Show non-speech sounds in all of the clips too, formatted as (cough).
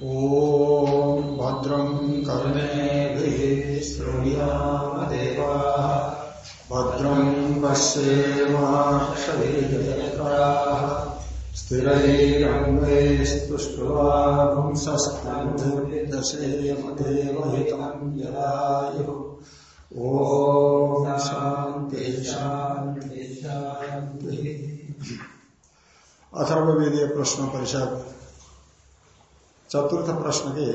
ॐ भद्रं कर्णेभिः श्रृणीयामदेवा। भद्रं पश्येमाक्षवीरत्राः स्थिरैरङ्गैस्तुष्ट्वांसस्तन्मुर्दशेमदेवहितं जलायुः ॐ शान्ति शान्ति शान्तिः अथर्ववेदीय प्रश्न परिषद चतुर्थ प्रश्न के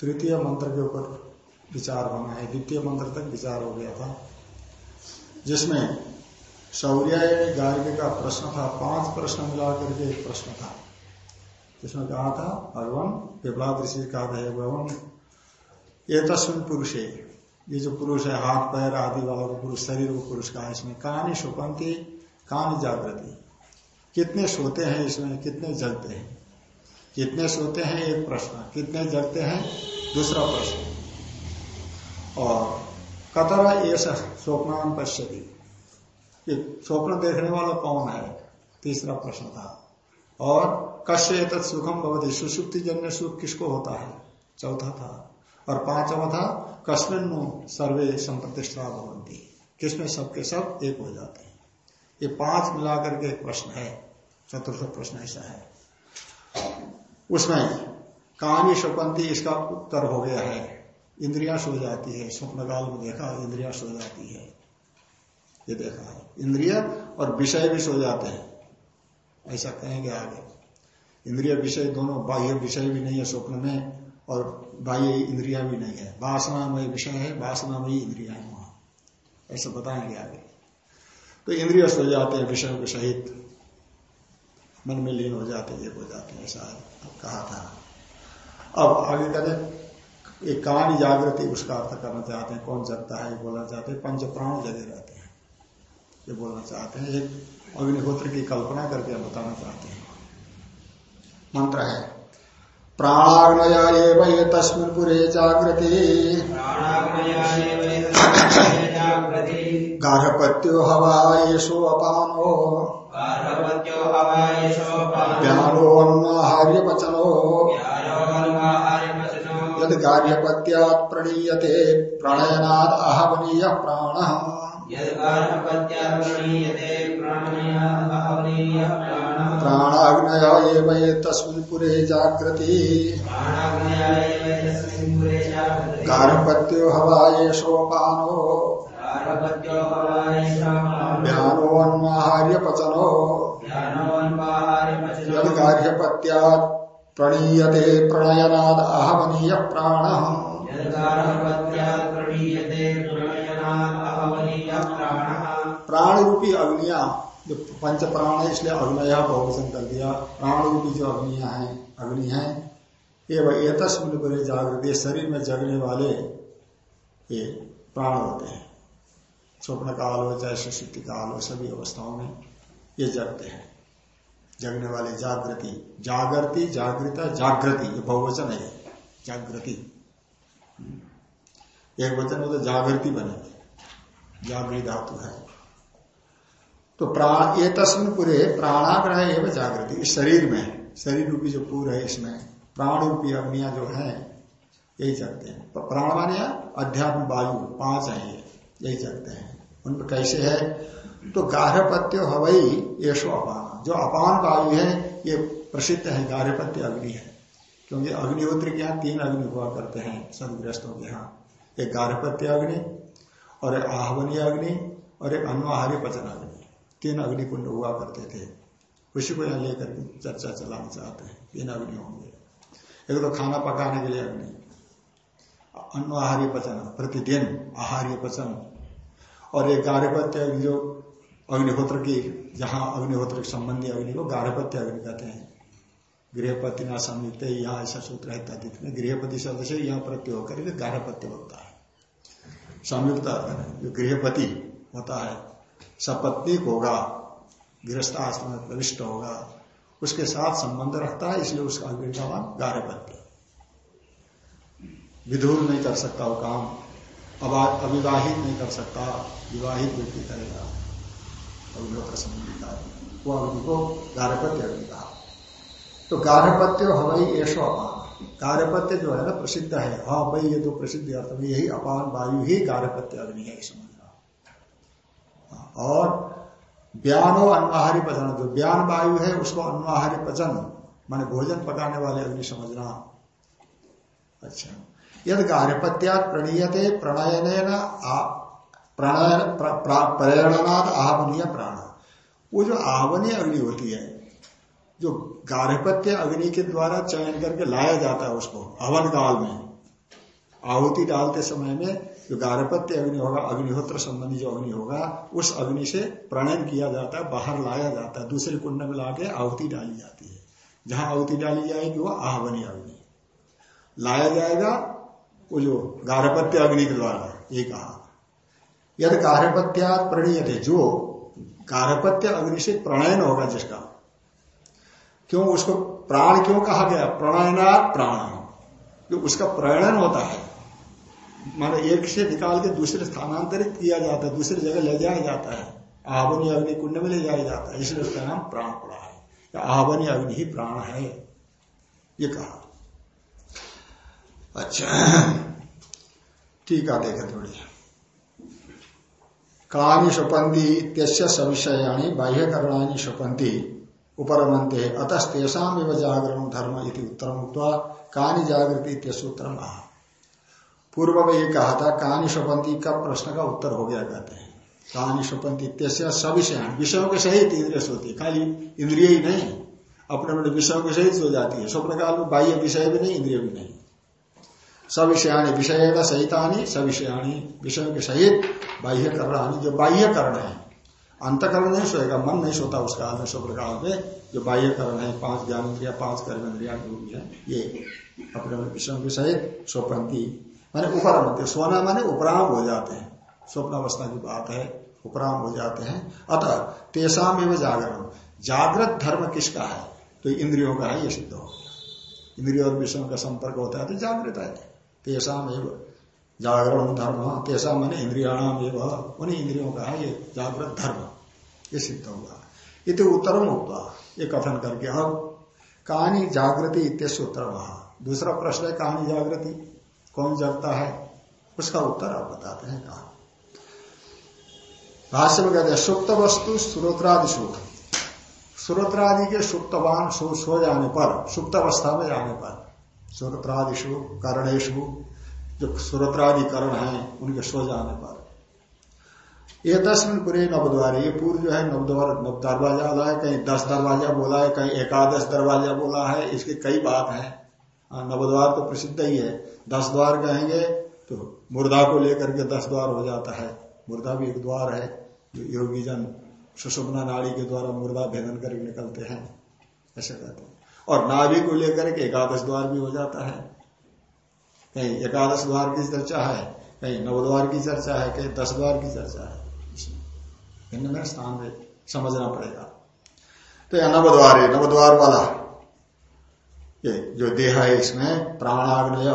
तृतीय मंत्र के ऊपर विचार होना है। द्वितीय मंत्र तक विचार हो गया था। जिसमें शौर्य गार्ग का प्रश्न था, पाँच प्रश्न मिला करके एक प्रश्न था। जिसमें कहा था, भगवान विप्लाद ऋषि कहा था भगवान ये तस्वीर पुरुष है ये जो पुरुष है, हाथ, पैर, आदि वाला को पुरुष, शरीर को पुरुष का इसमें कहानी सुपंती कहानी जागृति। कितने सोते हैं इसमें, कितने जलते हैं। कितने सोते हैं, एक प्रश्न। कितने जगते हैं, दूसरा प्रश्न। और कतरा ये स्वप्नान पश्यति। स्वप्न देखने वाला कौन है? तीसरा प्रश्न था। और कश्य तत् सुखम भवती? सुसुप्ति जन्य सुख किसको होता है? चौथा था। और पांचवा था, कस्मिन सर्वे संप्रतिष्ठा भवंती किसमें सबके सब एक हो जाते हैं। ये पाँच मिलाकर के प्रश्न है। चतुर्थ प्रश्न ऐसा है। उसमें कहानी शपंती इसका उत्तर हो गया है। इंद्रिया सो जाती है। स्वप्न काल में देखा, इंद्रिया सो जाती है। ये देखा है। इंद्रिय और विषय भी सो जाते हैं। ऐसा कहेंगे आगे। इंद्रिय, विषय दोनों, बाह्य विषय भी नहीं है स्वप्न में और बाह्य इंद्रिया भी नहीं है। वासनामय विषय है, वासनामय इंद्रिया है वहाँ। ऐसा बताएँगे आगे। तो इंद्रिय सो जाते हैं, विषयों के सहित। मन में लीन हो जाते एक हो जाते हैं, ऐसा कहा था। अब आगे कहते एक कहानी जागृति उसका अर्थ करना चाहते हैं कौन जगता है ये बोलना चाहते हैं पंच प्राण जगे रहते हैं। ये बोलना चाहते हैं एक अग्निहोत्र की कल्पना करके बताना चाहते हैं। मंत्र है प्राणाग्नय तस्मिन पुरे जागृति। गार्हपत्यो हवा येषो अपानो। ज्ञानोन्माहार्य पचनो यद गार्हपत्यात् प्रणीयते प्रणयनाद आहवनीय प्राण प्राणाग्नय एवं तस्मिन् पुरे जागृति गार्हपत्यो हवा येषोपानो ज्ञानोन्माहार्य पचनो प्रणीयते प्रणयनाद आहवनीय प्राण प्राण रूपी अग्निया, जो पंच प्राण है, इसलिए अग्नया बहुवचन कर दिया। प्राण रूपी जो अग्निया है, अग्नि है एवं ये तस्मिन जागृत शरीर में जगने वाले ये प्राण होते हैं। स्वप्न काल हो चाहे सुशुद्धि काल हो सभी अवस्थाओं में ये जगते हैं। जगने वाले जागृति जागृति, जागृता, जागृति, ये बहुवचन है। जागृति। एक वचन में तो जागृति बने। जागृति धातु है। तो प्राण ये तस्मिन पूरे प्राणाग्रह एवं जागृति। इस शरीर में, शरीर रूपी जो पूर है इसमें प्राण रूपी अग्निया जो है, यही जगते हैं। प्राण माने अध्यात्म वायु, पाँच है ये। यही जगते हैं। उनमें कैसे है? तो गार्हपत्य हवई येषो अपान। जो अपान वायु है, ये प्रसिद्ध है, गार्हपत्य अग्नि है। क्योंकि अग्निहोत्र के यहाँ तीन अग्नि हुआ करते हैं सदग्रस्तों के यहाँ। एक गार्हपत्य अग्नि, और एक आहवनीय अग्नि, और एक अनुहारी पचन अग्नि। तीन अग्नि कुंड हुआ करते थे। उसी को यहाँ लेकर चर्चा चलाना चाहते हैं। तीन अग्नि होंगे। एक तो खाना पकाने के लिए अग्नि अनुहारी पचन, प्रतिदिन आहार्य पचन और एक गार्हपत्य जो अग्निहोत्र की, जहाँ अग्निहोत्र के संबंधी अग्नि को गार्हपत्य अग्नि कहते हैं। गृहपति ना संयुक्त यहाँ ऐसा सूत्र है में। गृहपति शब्द से यहाँ प्रत्यय होकर के गार्हपत्य होता है। संयुक्त जो गृहपति होता है सपत्निक होगा, गृहस्थ आश्रम में प्रविष्ट होगा, उसके साथ संबंध रखता है, इसलिए उसका अग्नि का नाम गार्हपत्य। विधुर नहीं कर सकता वो काम। अविवाहित नहीं कर सकता विवाहित व्यक्ति करेगा। अग्निहोत्र संबंधी कार्य वो अग्नि को गार्हपत्य अग्नि कहा। तो गार्हपत्य हवाई ऐसो अपान। गार्हपत्य जो है ना प्रसिद्ध है। हाँ भाई ये तो प्रसिद्ध अर्थ में यही अपान वायु ही गार्हपत्य अग्नि है समझना हाँ, और ब्यानो अन्वाहारी पचन। जो ब्यान वायु है उसको अन्वाहारी पचन माने भोजन पकाने वाले अग्नि समझना। अच्छा। यद गार्हपत्या प्रणीयते प्रणयन प्रेरणाद आहवनीय प्राण। वो जो आहवनीय अग्नि होती है, जो गार्हपत्य अग्नि के द्वारा चयन करके लाया जाता है उसको, हवन काल में। आहुति डालते समय में जो गार्हपत्य अग्नि होगा, अग्निहोत्र संबंधी जो अग्नि होगा, उस अग्नि से प्रणयन किया जाता है, बाहर लाया जाता है, दूसरे कुंड में लाके आहुति डाली जाती है। जहाँ आहुति डाली जाएगी, वो आहवनी अग्नि। लाया जाएगा वो जो गार्हपत्य अग्नि के द्वारा ये कहा। यदि गार्हपत्या प्रणीय थे जो गार्हपत्य अग्नि से प्रणयन होगा जिसका। क्यों उसको प्राण क्यों कहा गया? प्रणयना प्राण। जो उसका प्रणयन होता है, माने एक से निकाल के दूसरे स्थानांतरित किया जाता है, दूसरी जगह ले जाया जाता है। आहवनी अग्नि कुंड में ले जाया जाता है, इसलिए उसका नाम प्राण पड़ा है। आहवनी अग्नि ही प्राण है, ये कहा। अच्छा। (clears throat) ठीक है, देखे थोड़ी। कानी सुपंती इत्यस्य सविषयाणी बाह्यकरणानी सुपंती उपरमंते अतस्तेषा जागरण धर्म इति उत्तरम उक्वा कानी जागृति आह। पूर्व में ये कहा था कहानी सुपंती का प्रश्न का उत्तर हो गया, कहते हैं। कहानी सुपंती इत्यस्य सविषयाणी, विषयों के सहित इंद्रिय सोती है। खाली इंद्रिय ही नहीं, अपने अपने विषयों के सहित सो जाती है। स्वप्न काल में बाह्य विषय भी नहीं, इंद्रिय भी नहीं। सविषयाणी विषय का सहितानी, सविषयाणी विषयों के सहित बाह्य करणानी, जो बाह्य करण है। अंतकरण नहीं सोएगा मन नहीं सोता उस काल में काल में जो बाह्य करण है, पाँच ज्ञान इंद्रिया, पाँच कर्म इंद्रिया है, ये अपने अपने विषयों के सहित स्वपंथी, माने उपराम सोना माने उपराम हो जाते हैं। स्वप्न अवस्था की बात है, उपराम हो जाते हैं। अतः तेसाम एवं जागरण जागृत धर्म किसका है? तो इंद्रियों का है, ये सिद्ध हो इंद्रियों और विषयों का संपर्क होता है तो जागृत है। एवं जागरण धर्म तेसा मन इंद्रियाणाम उन्हीं इंद्रियों का है ये जागृत धर्म। ये सिद्ध होगा इति उत्तरम होगा ये कथन करके अब कहानी जागृति इत्यस उत्तर वहा दूसरा प्रश्न है कहानी जागृति? कौन जगता है? उसका उत्तर आप बताते हैं कहा। भाष्य में कहते हैं, सुप्त वस्तु स्रोत्रादि सुख स्रोत्रादि के सुप्तवान सो जाने पर, सुप्त अवस्था में जाने पर सुरोत्रादिशु कर्णेशु जो सुरत्रादि करण है उनके सो जाने पर। ये दसवीं पूरे नवद्वार ये पूर्व जो है नवद्वार नव दरवाज़ा वाला है कहीं दस दरवाज़ा बोला है कहीं एकादश दरवाज़ा बोला है इसके कई बात है। हाँ, नवद्वार तो प्रसिद्ध ही है। दस द्वार कहेंगे तो मुर्दा को लेकर के दस द्वार हो जाता है। मुर्दा भी एक द्वार है जो योगी जन सुषुम्ना नाड़ी के द्वारा मुर्दा भेदन करके निकलते हैं। ऐसे कहते हैं। और नाभि को लेकर के एकादश द्वार भी हो जाता है। कहीं एकादश द्वार की चर्चा है कहीं नवद्वार की चर्चा है, कहीं दस द्वार की चर्चा है। भिन्न भिन्न स्थान में समझना पड़ेगा। तो यह नवद्वार है, नवद्वार वाला। ये जो देह है इसमें, प्राणाग्नय।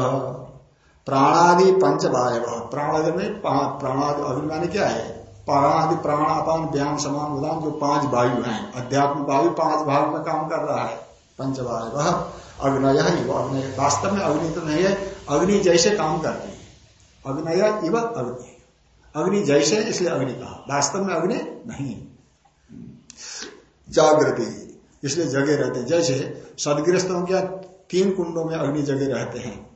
प्राणादि पंच वायव प्राणादि में प्राणादि अग्नि माने क्या है? प्राणादि प्राण अपान व्याम समान उदान जो पाँच वायु हैं। अध्यात्म वायु पाँच भाग में काम कर रहा है। पंच वायव अग्नय अग्नय वास्तव में अग्नि तो नहीं है। अग्नि जैसे काम करती है। अग्नय इव अग्नि। अग्नि जैसे इसलिए अग्नि कहा। वास्तव में अग्नि नहीं। जागृति। इसलिए जगे रहते जैसे सदग्रस्तों के तीन कुंडों में अग्नि जगे रहते हैं।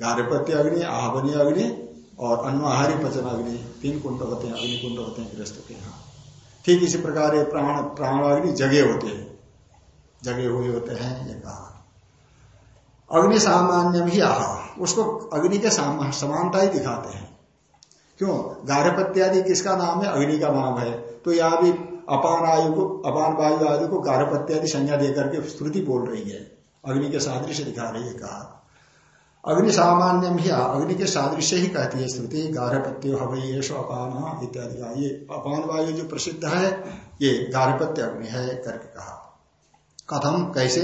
गार्भपत्य अग्नि आहवनी अग्नि और अन्नहारी पचन अग्नि। तीन कुंड होते हैं। अग्नि कुंड होते हैं गृहस्थ के यहाँ। ठीक इसी प्रकार प्राण प्राण अग्नि जगे होते हैं। जगे हुए होते हैं, ये कहा। अग्नि सामान्य ही आह। उसको अग्नि के समानता ही दिखाते हैं। क्यों? गार्भपत्यादि किसका नाम है? अग्नि का नाम है। तो यहाँ भी अपान आयु को, अपान वायु आदि को गार्भपत्यादि संज्ञा देकर के स्तुति बोल रही है। अग्नि के सादृश्य दिखा रही है, कहा। अग्नि सामान्य ही अग्नि के सादृश्य ही कहती है स्तुति गार्भपत्य हवई ये अपान इत्यादि ये अपान वायु जो प्रसिद्ध है, ये गार्भपत्य अग्नि है, करके कहा। कथम, कैसे?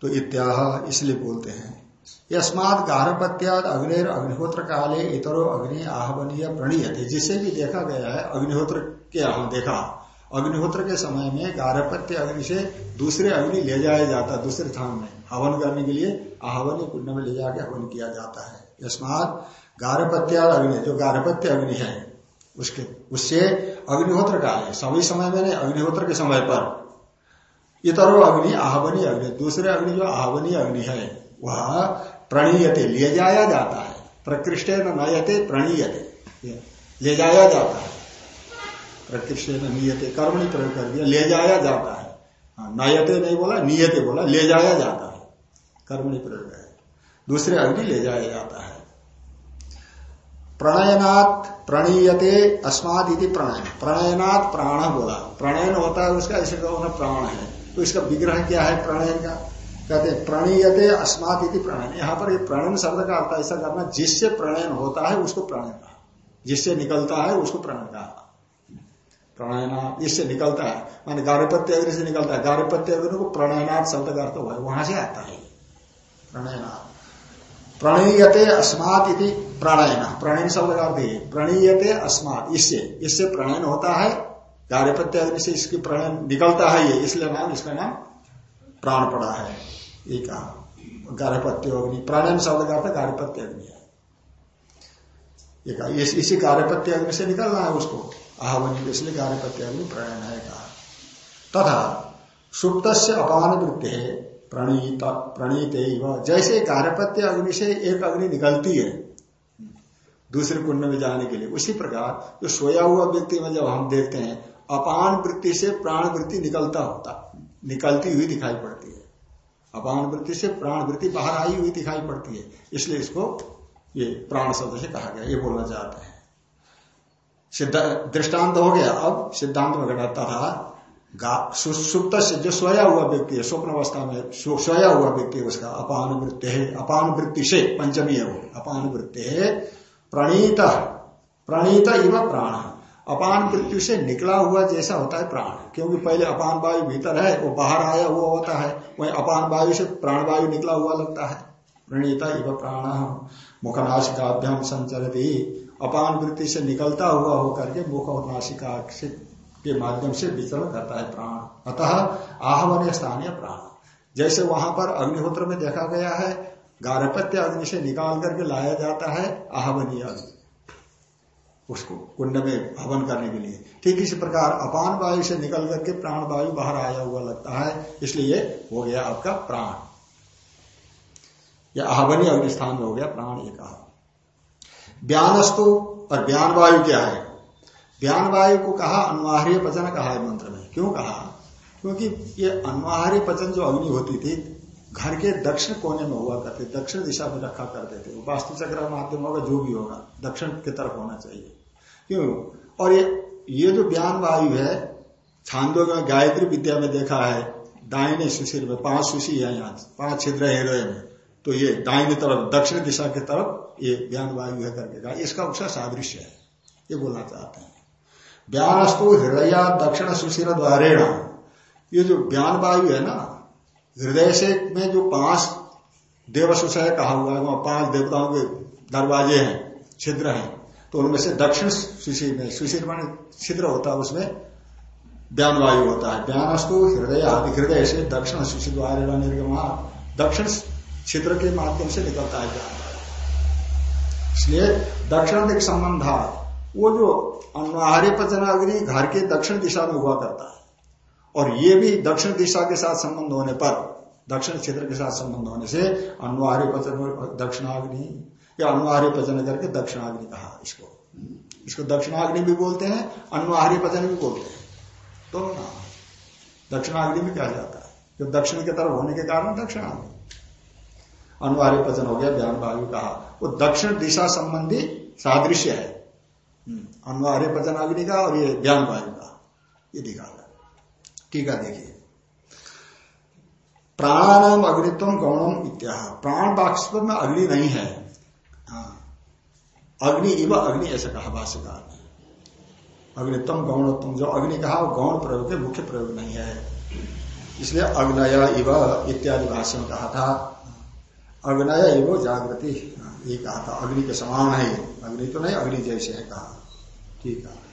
तो इत्याह इसलिए बोलते हैं। यस्मात गार्भपत्याद अग्निर अग्निहोत्र काले इतरो अग्नि आहवनीय प्रणीय थे जिसे भी देखा गया है, अग्निहोत्र के देखा। अग्निहोत्र के समय में गारहपत्य अग्नि से दूसरे अग्नि ले जाया जाता है दूसरे स्थान में। हवन करने के लिए आहवन कुंड में ले जाके हवन किया जाता है। यस्मात गारहपत्या अग्नि, जो गारहपत्य अग्नि है, उसके, उससे अग्निहोत्र का है सभी समय में नहीं, अग्निहोत्र के समय पर। इतरो अग्नि आहवनी अग्नि। दूसरे अग्नि जो आहवनी अग्नि है वह प्रणीयते ले जाया जाता है। प्रकृष्ट नयते प्रणीयते। ले जाया जाता है। प्रकृष्ट नियते कर्म नहीं प्रयोग कर दिया ले जाया जाता है। हाँ, नयते नहीं बोला नियते बोला ले जाया जाता है। कर्म नहीं प्रयोग है। दूसरे अग्नि ले जाया जाता है। प्रणयनाथ प्रणीयते अस्मात इति प्रणयन प्रणयनाथ प्राण बोला। प्रणयन होता है उसका ऐसे कहो प्राण है। तो इसका विग्रह क्या है प्रणयन का? कहते हैं, प्रणीयते अस्मात इति प्रणयन यहाँ पर प्रणयन शब्द का अर्थ ऐसा करना, जिससे प्रणयन होता है, उसको प्रणयन कहा। जिससे निकलता है, उसको प्रणयन कहा। प्रणयना इससे निकलता है, मान गारहपत्य अग्नि से निकलता है। गारहपत्य अग्नि को प्रणयनाथ शब्द का अर्थ हुआ है, वहाँ से आता है। प्रणयनाथ प्रणीयते अस्मात इति प्रणयन। प्रणयन शब्द का अर्थ प्रणीयते अस्मात, इससे इससे प्रणयन होता है गार्यपत्य अग्नि से इसकी प्रणयन निकलता है ये इसलिए नाम इसका नाम प्राण पड़ा है। ये कहा। गार्यपत्य अग्नि प्रणयन शब्द का अर्थ गार्यपत्य अग्नि है। ये कहा इस, इसी गार्यपत्य अग्नि से निकलना है उसको। आहवनी इसलिए गार्यपत्य अग्नि प्रणयन है कहा। तथा सुप्त से अपान वृत्ति है प्रणीत प्रणीत जैसे गार्भपत्य अग्नि से एक अग्नि निकलती है दूसरे कुंड में जाने के लिए उसी प्रकार जो सोया हुआ व्यक्ति में जब हम देखते हैं अपान वृत्ति से प्राण वृत्ति निकलता होता, निकलती हुई दिखाई पड़ती है। अपान वृत्ति से प्राण वृत्ति बाहर आई हुई दिखाई पड़ती है, इसलिए इसको ये प्राण शब्द से कहा गया, ये बोलना चाहते हैं। सिद्ध, दृष्टांत हो गया। अब सिद्धांत में घटाता था सुप्त से जो सोया हुआ व्यक्ति है, स्वप्न अवस्था में सोया हुआ व्यक्ति उसका अपान वृत्ति है, अपान वृत्ति से पंचमी है वो अपान वृत्ति है प्रणीत प्रणीत इव प्राण। अपान वृत्ति से निकला हुआ जैसा होता है प्राण। क्योंकि पहले अपान वायु भीतर है, वो बाहर आया हुआ होता है, वही अपान वायु से प्राण वायु निकला हुआ लगता है। प्रणीता इव प्राण मुखनाशिकाभ्याम संचरती। अपान वृत्ति से निकलता हुआ होकर के मुख और नाशिका के माध्यम से विचरण करता है प्राण। अतः आहवन स्थानीय प्राण। जैसे वहाँ पर अग्निहोत्र में देखा गया है, गारहपत्य अग्नि से निकाल करके लाया जाता है आहवनीय अग्नि। उसको, कुंड में हवन करने के लिए। ठीक इसी प्रकार अपान वायु से निकल करके प्राण वायु बाहर आया हुआ लगता है, इसलिए हो गया आपका प्राण। यह आहवनी अग्निस्थान में हो गया प्राण ये कहा ब्यानस्तु और ब्यान वायु क्या है? ज्ञान वायु को कहा अनुहार्य पचन कहा है मंत्र में। क्यों कहा? क्योंकि ये अनुहार्य पचन जो अग्नि होती थी, घर के दक्षिण कोने में हुआ करते, दक्षिण दिशा में रखा करते थे वास्तु चक्र माध्यम होगा, जो भी होगा, दक्षिण की तरफ़ होना चाहिए। क्यों? और ये ये जो ज्ञान वायु है, छांदो में गायत्री विद्या में देखा है, दाहिने सुशीर में पाँच सुशी है यहाँ, पाँच छिद्र है हृदय में। तो ये दाहिने तरफ़, दक्षिण दिशा की तरफ़ ये ज्ञान वायु है करके कहा, इसका उसका सादृश्य है, ये बोलना चाहते हैं। व्यानस्तु हृदय दक्षिण सुशील द्वारेण। ये जो ज्ञान वायु है ना, हृदय से में जो पाँच देव सुशय कहा हुआ है, वहाँ पाँच देवताओं के दरवाजे हैं, छिद्र हैं। तो उनमें से दक्षिण सुशील में, सुशील मान छिद्र होता है उसमें व्यान वायु होता है। व्यानस्तु हृदय आदि, हृदय से दक्षिण सुशील द्वारे निर्गमा दक्षिण छिद्र के माध्यम से निकलता है ज्ञान वायु। इसलिए दक्षिण दिख संबंधा, वो जो अनुहार्य पचनाग्नि घर के दक्षिण दिशा में हुआ करता है, और ये भी दक्षिण दिशा के साथ संबंध होने पर, दक्षिण क्षेत्र के साथ संबंध होने से अनुहार्य पचन, दक्षिणाग्नि या अनुहार्य पचन करके दक्षिणाग्नि कहा इसको। इसको दक्षिणाग्नि भी बोलते हैं अनुहारी पचन भी बोलते हैं। दोनों तो नाम दक्षिणाग्नि भी कहा जाता है? जो दक्षिण की तरफ़ होने के कारण दक्षिणाग्नि। अनुहारी पचन हो गया, ज्ञान वायु कहा। वो दक्षिण दिशा संबंधी सादृश्य है। अनुहार्य पचन अग्नि का और ये ज्ञान वायु का ये दिखाता है। देखिए। प्राणानाम अग्नित्व गौणम इत्या प्राण वास्तव में अग्नि नहीं हाँ। अग्नि इव अग्नि ऐसा कहा भाष्यकार ने। अग्नित्व गौणत्म जो अग्नि कहा, वो गौण प्रयोग के मुख्य प्रयोग नहीं है। इसलिए अग्नय इव इत्यादि भाष्य में कहा था। अग्नय इव जागृति, ये कहा था। अग्नि के समान है। अग्नि तो नहीं, अग्नि जैसे है कहा। ठीक है।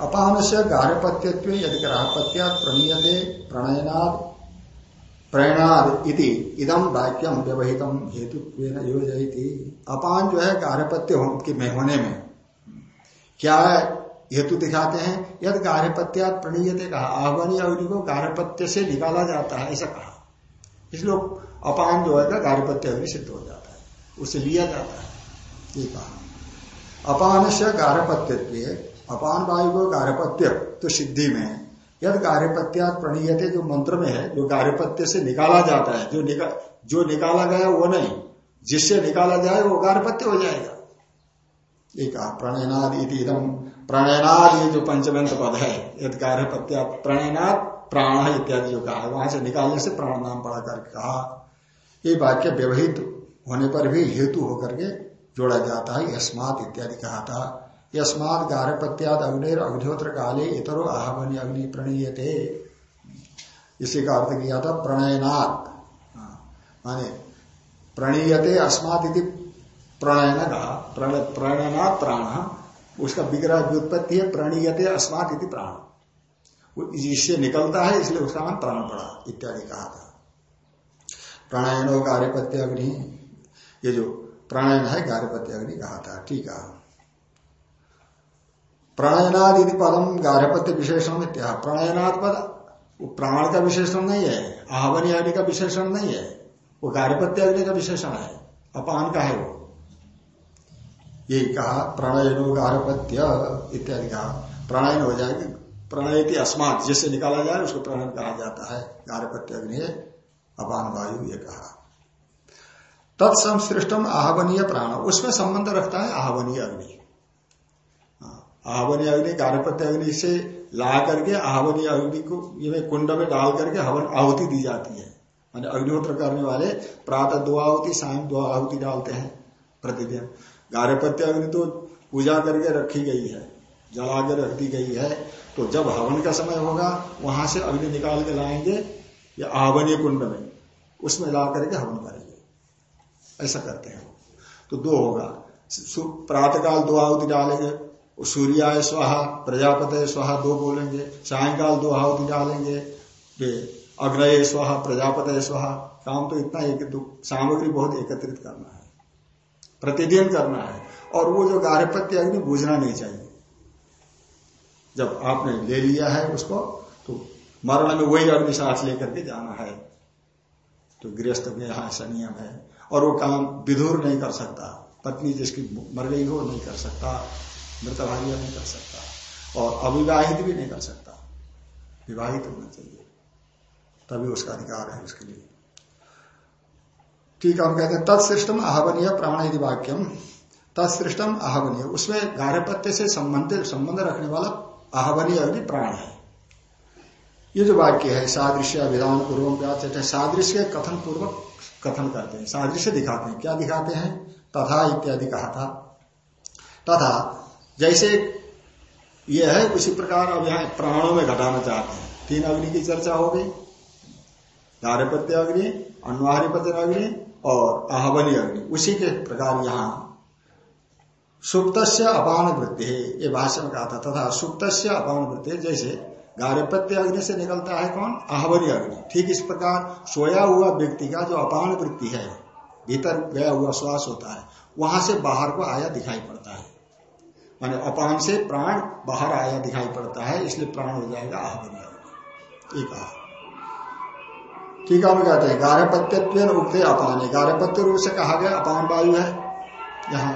अपान से गार्हपत्यत्व यदि ग्राहपत्या प्रणीयते प्रणयनाद प्रेरणाद इति इदम वाक्यम व्यवहितम हेतु अपान जो है गार्हपत्य में होने में। क्या हेतु दिखाते हैं? यद गार्हपत्या प्रणीयते कहा। आह्वानी अग्नि को गार्हपत्य से निकाला जाता है, ऐसा कहा। इसलिए अपान जो है गार्हपत्य अग्नि सिद्ध हो जाता है। उसे लिया जाता है। ये कहा। अपान से गार्हपत्य अपान वायु को गार्हपत्य तो सिद्धि में यद गार्हपत्या प्रणीयते जो मंत्र में है जो गार्हपत्य से निकाला जाता है जो निका, जो निकाला गया वो नहीं। जिससे निकाला जाए वो गार्हपत्य हो जाएगा। ये कहा प्रणयनाद इतम प्रणयनाद ये जो पंचमंत पद है यद गार्हपत्या प्रणयनाद प्राण इत्यादि जो कहा वहाँ से निकालने से प्राण नाम पड़ा करके कहा। ये वाक्य व्यवहित होने पर भी हेतु होकर के जोड़ा जाता है यस्मात इत्यादि कहा था। यस्मात गार्हपत्याद अग्निर अग्निहोत्र काले इतरो आहवनी अग्नि प्रणीयते। इसी का अर्थ किया था प्रणयनाथ हाँ, माने प्रणीयते अस्मात इति प्रणयन कहा। प्रणयनाथ प्राण। उसका विग्रह व्युत्पत्ति है प्रणीयते अस्मात इति प्राण। जिससे निकलता है इसलिए उसका नाम प्राण पड़ा इत्यादि कहा था। प्रणयनो गार्हपत्य अग्नि ये जो प्रणयन है गार्हपत्य अग्नि कहा था। ठीक है। प्रणयनाद यदि पदम गार्हपत्य विशेषण इत्या प्रणयनाद पद, वो प्राण का विशेषण नहीं है आहवनी अग्नि का विशेषण नहीं है, वो गार्हपत्य अग्नि का विशेषण है, अपान का है वो। यही कहा प्रणयनो गार्हपत्य इत्यादि कहा, प्रणयन हो जाएगी, प्रणयति अस्मात, जिससे निकाला जाए उसको प्रणयन कहा जाता है गार्हपत्य अग्नि अपान वायु ये कहा। तत्संश्रिष्टम आहवनीय प्राण, उसमें संबंध रखता है आहवनीय अग्नि। आहवनी अग्नि गार्भपत्य अग्नि से ला करके आहवनी अग्नि को ये कुंड में डाल करके हवन आहुति दी जाती है मान अग्निहोत्र करने वाले प्रातः दो आहुति सायं दो आहुति डालते हैं प्रतिदिन गार्भपत्य अग्नि तो पूजा करके रखी गई है जला के रख दी गई है तो जब हवन का समय होगा वहाँ से अग्नि निकाल के लाएँगे या आहवनीय कुंड में उसमें ला करके हवन करेंगे ऐसा करते हैं तो दो होगा प्रातःकाल दो आहुति डालेंगे सूर्याय स्वाहा प्रजापत स्वाहा दो बोलेंगे, सायकाल दो आहुति डालेंगे अग्नय स्वाहा प्रजापत स्वाहा, काम तो इतना एक सामग्री बहुत एकत्रित करना है, प्रतिदिन करना है, और वो जो गार्हपत्य अग्नि बूझना नहीं चाहिए। जब आपने ले लिया है उसको तो मरण में वही अग्नि साथ लेकर के जाना है। तो गृहस्थ में यहाँ ऐसा नियम है, और वो काम विधुर नहीं कर सकता, पत्नी जिसकी मर गई हो, नहीं कर सकता। मृत भाग्य नहीं कर सकता। और अविवाहित भी नहीं कर सकता। विवाहित होना चाहिए। तभी उसका अधिकार है उसके लिए। ठीक हम कहते हैं, तत्सृष्टम आहवनीय प्राण यदि वाक्यम। तत्सृष्टम आहवनीय उसमें गार्हपत्य से संबंधित, संबंध रखने वाला आहवनीय अग्नि प्राण है। ये जो वाक्य है, सादृश्य विधान पूर्वक सादृश्य कथन पूर्वक कथन करते हैं, सादृश्य दिखाते हैं। क्या दिखाते हैं? तथा इत्यादि कहा था। तथा जैसे यह है, उसी प्रकार अब यहाँ प्राणों में घटाना चाहते हैं। तीन अग्नि की चर्चा हो गई। धार्यपत्य अग्नि अनुहारिपत्य अग्नि और आहवनी अग्नि, उसी के प्रकार यहाँ। सुप्त अपान वृत्ति है, ये भाषण में कहा था। तथा सुप्त से अपान वृत्ति जैसे गार्हपत्य अग्नि से निकलता है कौन? आहवनी अग्नि। ठीक इस प्रकार सोया हुआ व्यक्ति का जो अपान वृत्ति है, भीतर गया हुआ श्वास होता है, वहाँ से बाहर को आया दिखाई पड़ता है। माने अपान से प्राण बाहर आया दिखाई पड़ता है, इसलिए प्राण हो जाएगा आह आहवनी ठीक है ठीक है कहते हैं गारहपत्य उगते अपान। है गारहपत्य रूप से कहा गया, अपान वायु है। यहाँ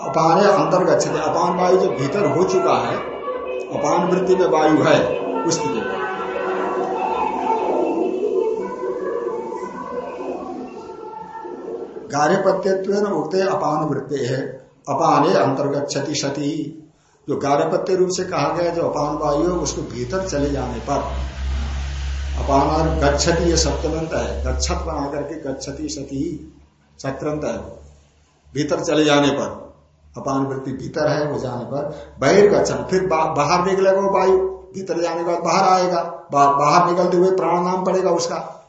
अपान है अंतर्गत अपान वायु जो भीतर हो चुका है, अपान वृत्ति में वायु है, उस स्थिति में। गार्हपत्यत्व उगते अपान वृत्ति है। अपान अंतर्गत क्षति सती। जो गारहपत्य रूप से कहा गया जो अपान वायु है उसको भीतर चले जाने पर। अपान और गच्छति ये सप्तमंत है। गच्छत बना करके गच्छति सती सत्रंत है। भीतर चले जाने पर। अपान वृत्ति भीतर है वो जाने पर। बहिर्गछन फिर बा, बाहर निकलेगा वो वायु। भीतर जाने के बाद बाहर आएगा। बा, बाहर निकलते हुए प्राण नाम पड़ेगा उसका।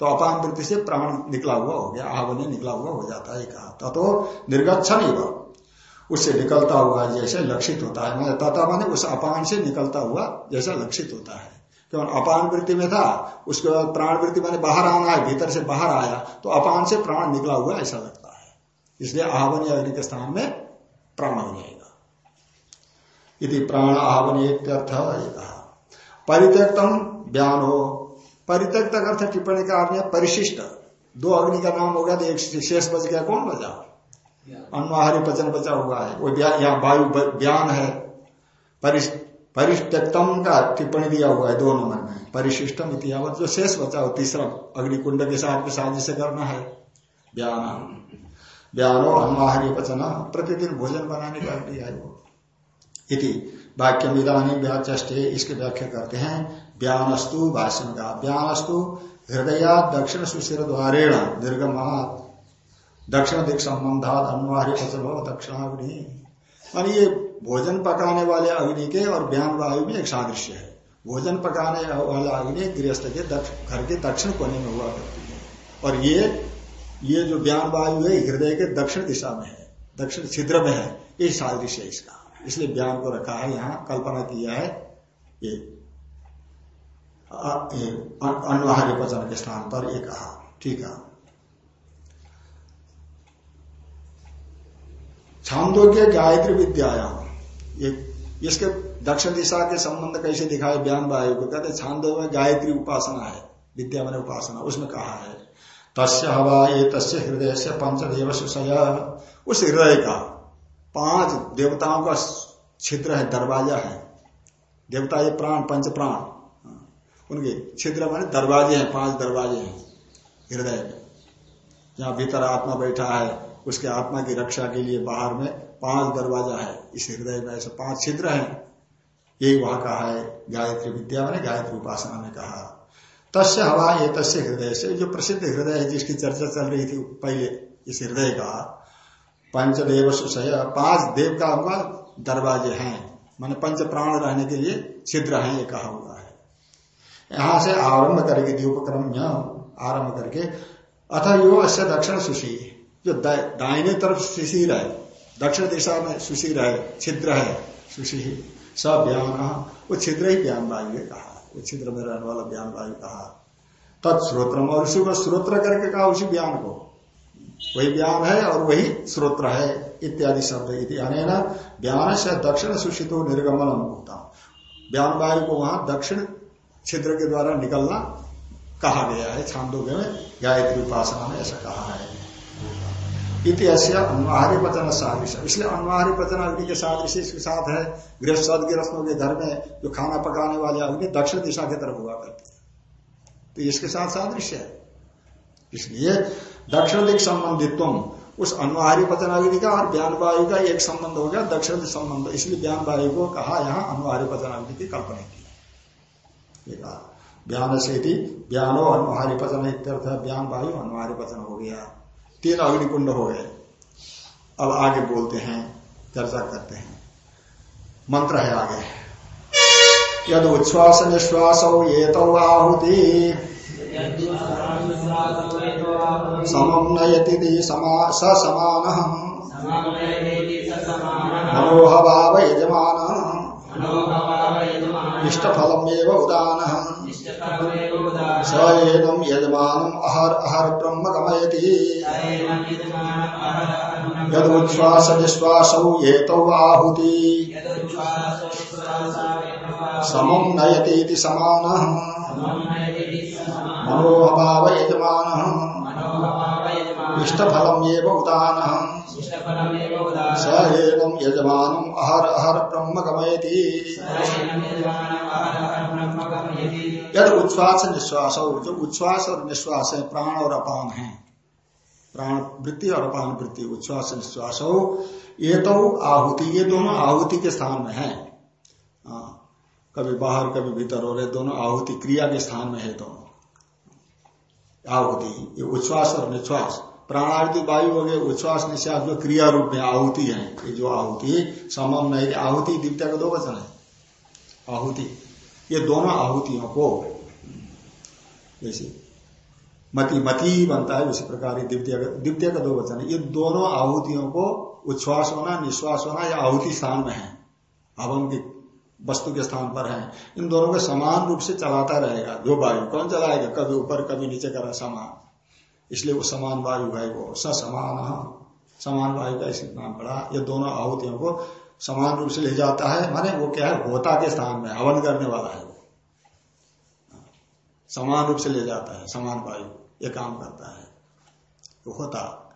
तो अपान वृत्ति से प्राण निकला हुआ हो गया आवनी निकला हुआ हो जाता है कहा तो निर्गछन ही उससे निकलता हुआ जैसे लक्षित होता है मैं तथा मैंने उस अपान से निकलता हुआ जैसा लक्षित होता है। क्यों अपान वृत्ति में था, उसके बाद प्राण वृत्ति मैंने बाहर आना है, भीतर से बाहर आया तो अपान से प्राण निकला हुआ ऐसा लगता है। इसलिए आहवनी अग्नि के स्थान में प्राण हो जाएगा। यदि प्राण आहवनी कहा परित्यक्तम बयान हो परित्यक्त अर्थ टिप्पणी का आपने परिशिष्ट। दो अग्नि का नाम हो गया तो एक शेष बच गया, कौन बचा? अनुहारी पचन बचा हुआ है। वो यहाँ वायु बयान है। परिष्टम का टिप्पणी दिया हुआ है दो नंबर में। परिशिष्टम इतिहावत, जो शेष बचा हो तीसरा अग्निकुंड के साथ में साजिश से करना है। बयान। बयानो अनुहारी पचन, प्रतिदिन भोजन बनाने का अग्नि है वो। इति। वाक्य मिलानी व्याचे इसके व्याख्या करते हैं। ब्यानस्तु भाषण का ब्यानस्तु हृदय दक्षिण सुशिर द्वारेण दीर्घमात दक्षिण दिख संबंधात अनुहारी हो दक्षिणाग्नि। मान ये भोजन पकाने वाले अग्नि के और ब्यान वायु में एक सादृश्य है। भोजन पकाने वाला अग्नि गृहस्थ के घर के दक्षिण कोने में हुआ करती है। और ये ये जो ब्यान वायु है हृदय के दक्षिण दिशा में है, दक्षिण छिद्र में है। ये सादृश्य है इसका। इसलिए ब्यान को रखा है, यहाँ कल्पना किया है, ये अनुहार्य वचन के स्थान पर ये कहा। ठीक है। छांदोग्य गायत्री विद्यायाम। इसके दक्षिण दिशा के संबंध कैसे दिखाए बयान वायु को? कहते छांदो में गायत्री उपासना है, विद्या मन उपासना, उसमें कहा है, तस्य हवा ये तस्य हृदय से पंचदेव सुसया उस हृदय का पाँच देवताओं का छिद्र है, दरवाज़ा है। देवता ये प्राण, पंच प्राण। उनके छिद्र माने दरवाजे हैं, पाँच दरवाजे हैं हृदय में। जहाँ भीतर आत्मा बैठा है, उसके आत्मा की रक्षा के लिए बाहर में पाँच दरवाज़ा है। इस हृदय में ऐसे पाँच छिद्र हैं। यही वहाँ कहा है गायत्री विद्या मैंने गायत्री उपासना में कहा। तस्य हवा ये तस्य हृदय से जो प्रसिद्ध हृदय है, जिसकी चर्चा चल रही थी पहले, इस हृदय का पंचदेव सुसय पाँच देव का दरवाजे हैं। मान पंच प्राण रहने के लिए छिद्र हैं, ये कहा हुआ है। यहाँ से आरंभ करके द्योपक्रम आरंभ करके, अथ यो अश्य दक्षिण सुशी जो दाहिने तरफ़ शिशिर है, दक्षिण दिशा में सुशीर है, छिद्र है सुशीर सब ब्यान वो छिद्र ही ब्यान वायु कहा। वो छिद्र में रहने वाला ब्यान वायु कहा। तत्स्रोत्र और उसी को स्रोत्र करके कहा उसी ब्यान को। वही ब्यान है और वही स्रोत्र है, इत्यादि शब्द इति। ब्यान से दक्षिण सुषित निर्गमन होता। ब्यान वायु को वहाँ दक्षिण छिद्र के द्वारा निकलना कहा गया है, छांदोग्य में गायत्री उपासना में ऐसा कहा है। इतिहास्य अनुहारी पचन सादृश। इसलिए अनुहारी पचन अग्नि के साथ इसी के साथ है। गृह सदगृहस्थों के घर में जो खाना पकाने वाले अग्नि दक्षिण दिशा की तरफ़ हुआ करती है। तो इसके साथ सादृश्य है। इसलिए दक्षिण दिख संबंधित्व उस अनुहारी पचन अग्नि का और ज्ञान वायु का एक संबंध हो गया, दक्षिण संबंध। इसलिए ज्ञान वायु को कहा यहाँ अनुहारी पचन अग्नि की कल्पना की। ज्ञान से ज्ञानो अनुहारी पचन इत्यर्थ ज्ञान वायु अनुहारी पचन हो गया। तीन अग्निकुंड हो गए। अब आगे बोलते हैं, चर्चा करते हैं। मंत्र है आगे। यद उच्छ्वास निश्वास ये तो आहुति समम नयति स समान मनोहभाव यजमान इष्टफलमेव उदान स एनम यजमान अहर अहर ब्रह्म गमयति। यदुच्छ्वास निश्वास ये तो आहुति। समम नयती समान मनोभाव यजमान इष्टफलम उदान स यजमान अहर अहर ब्रह्म गमयती यद उच्छ्वास निश्वास, जो उच्छ्वास और निश्वास है, प्राण और अपान है। प्राण वृत्ति और अपान वृत्ति उच्छ्वास निश्वास हो। ये तो आहुति, ये दोनों आहुति के स्थान में है। कभी बाहर, कभी भीतर हो रहे, दोनों आहुति क्रिया के स्थान में है दोनों। आहुति, ये उच्छ्वास और निश्वास। प्राणार्थी वायु हो गए, उच्छ्वास, निश्वास जो क्रिया रूप में आहुति है, ये जो आहुति समम नहीं आहुति दिव्या का दो वचन है। आहुति, ये दोनों आहुतियों को, जैसे मति मति बनता है, उसी प्रकार द्वितीय का दो वचन है। ये दोनों आहुतियों को उच्छ्वास होना, निश्वास होना, या आहुति स्थान में है। हवन की वस्तु के स्थान पर है। इन दोनों को समान रूप से चलाता रहेगा। जो वायु, कौन चलाएगा? कभी ऊपर, कभी नीचे कर समान। इसलिए वो समान वायु है वो। समान। समान वायु का इसी नाम पड़ा। ये दोनों आहुतियों को समान रूप से ले जाता है। माने वो क्या है? होता के स्थान में, हवन करने वाला है वो। समान रूप से ले जाता है, समान वायु। ये काम करता है। तो होता,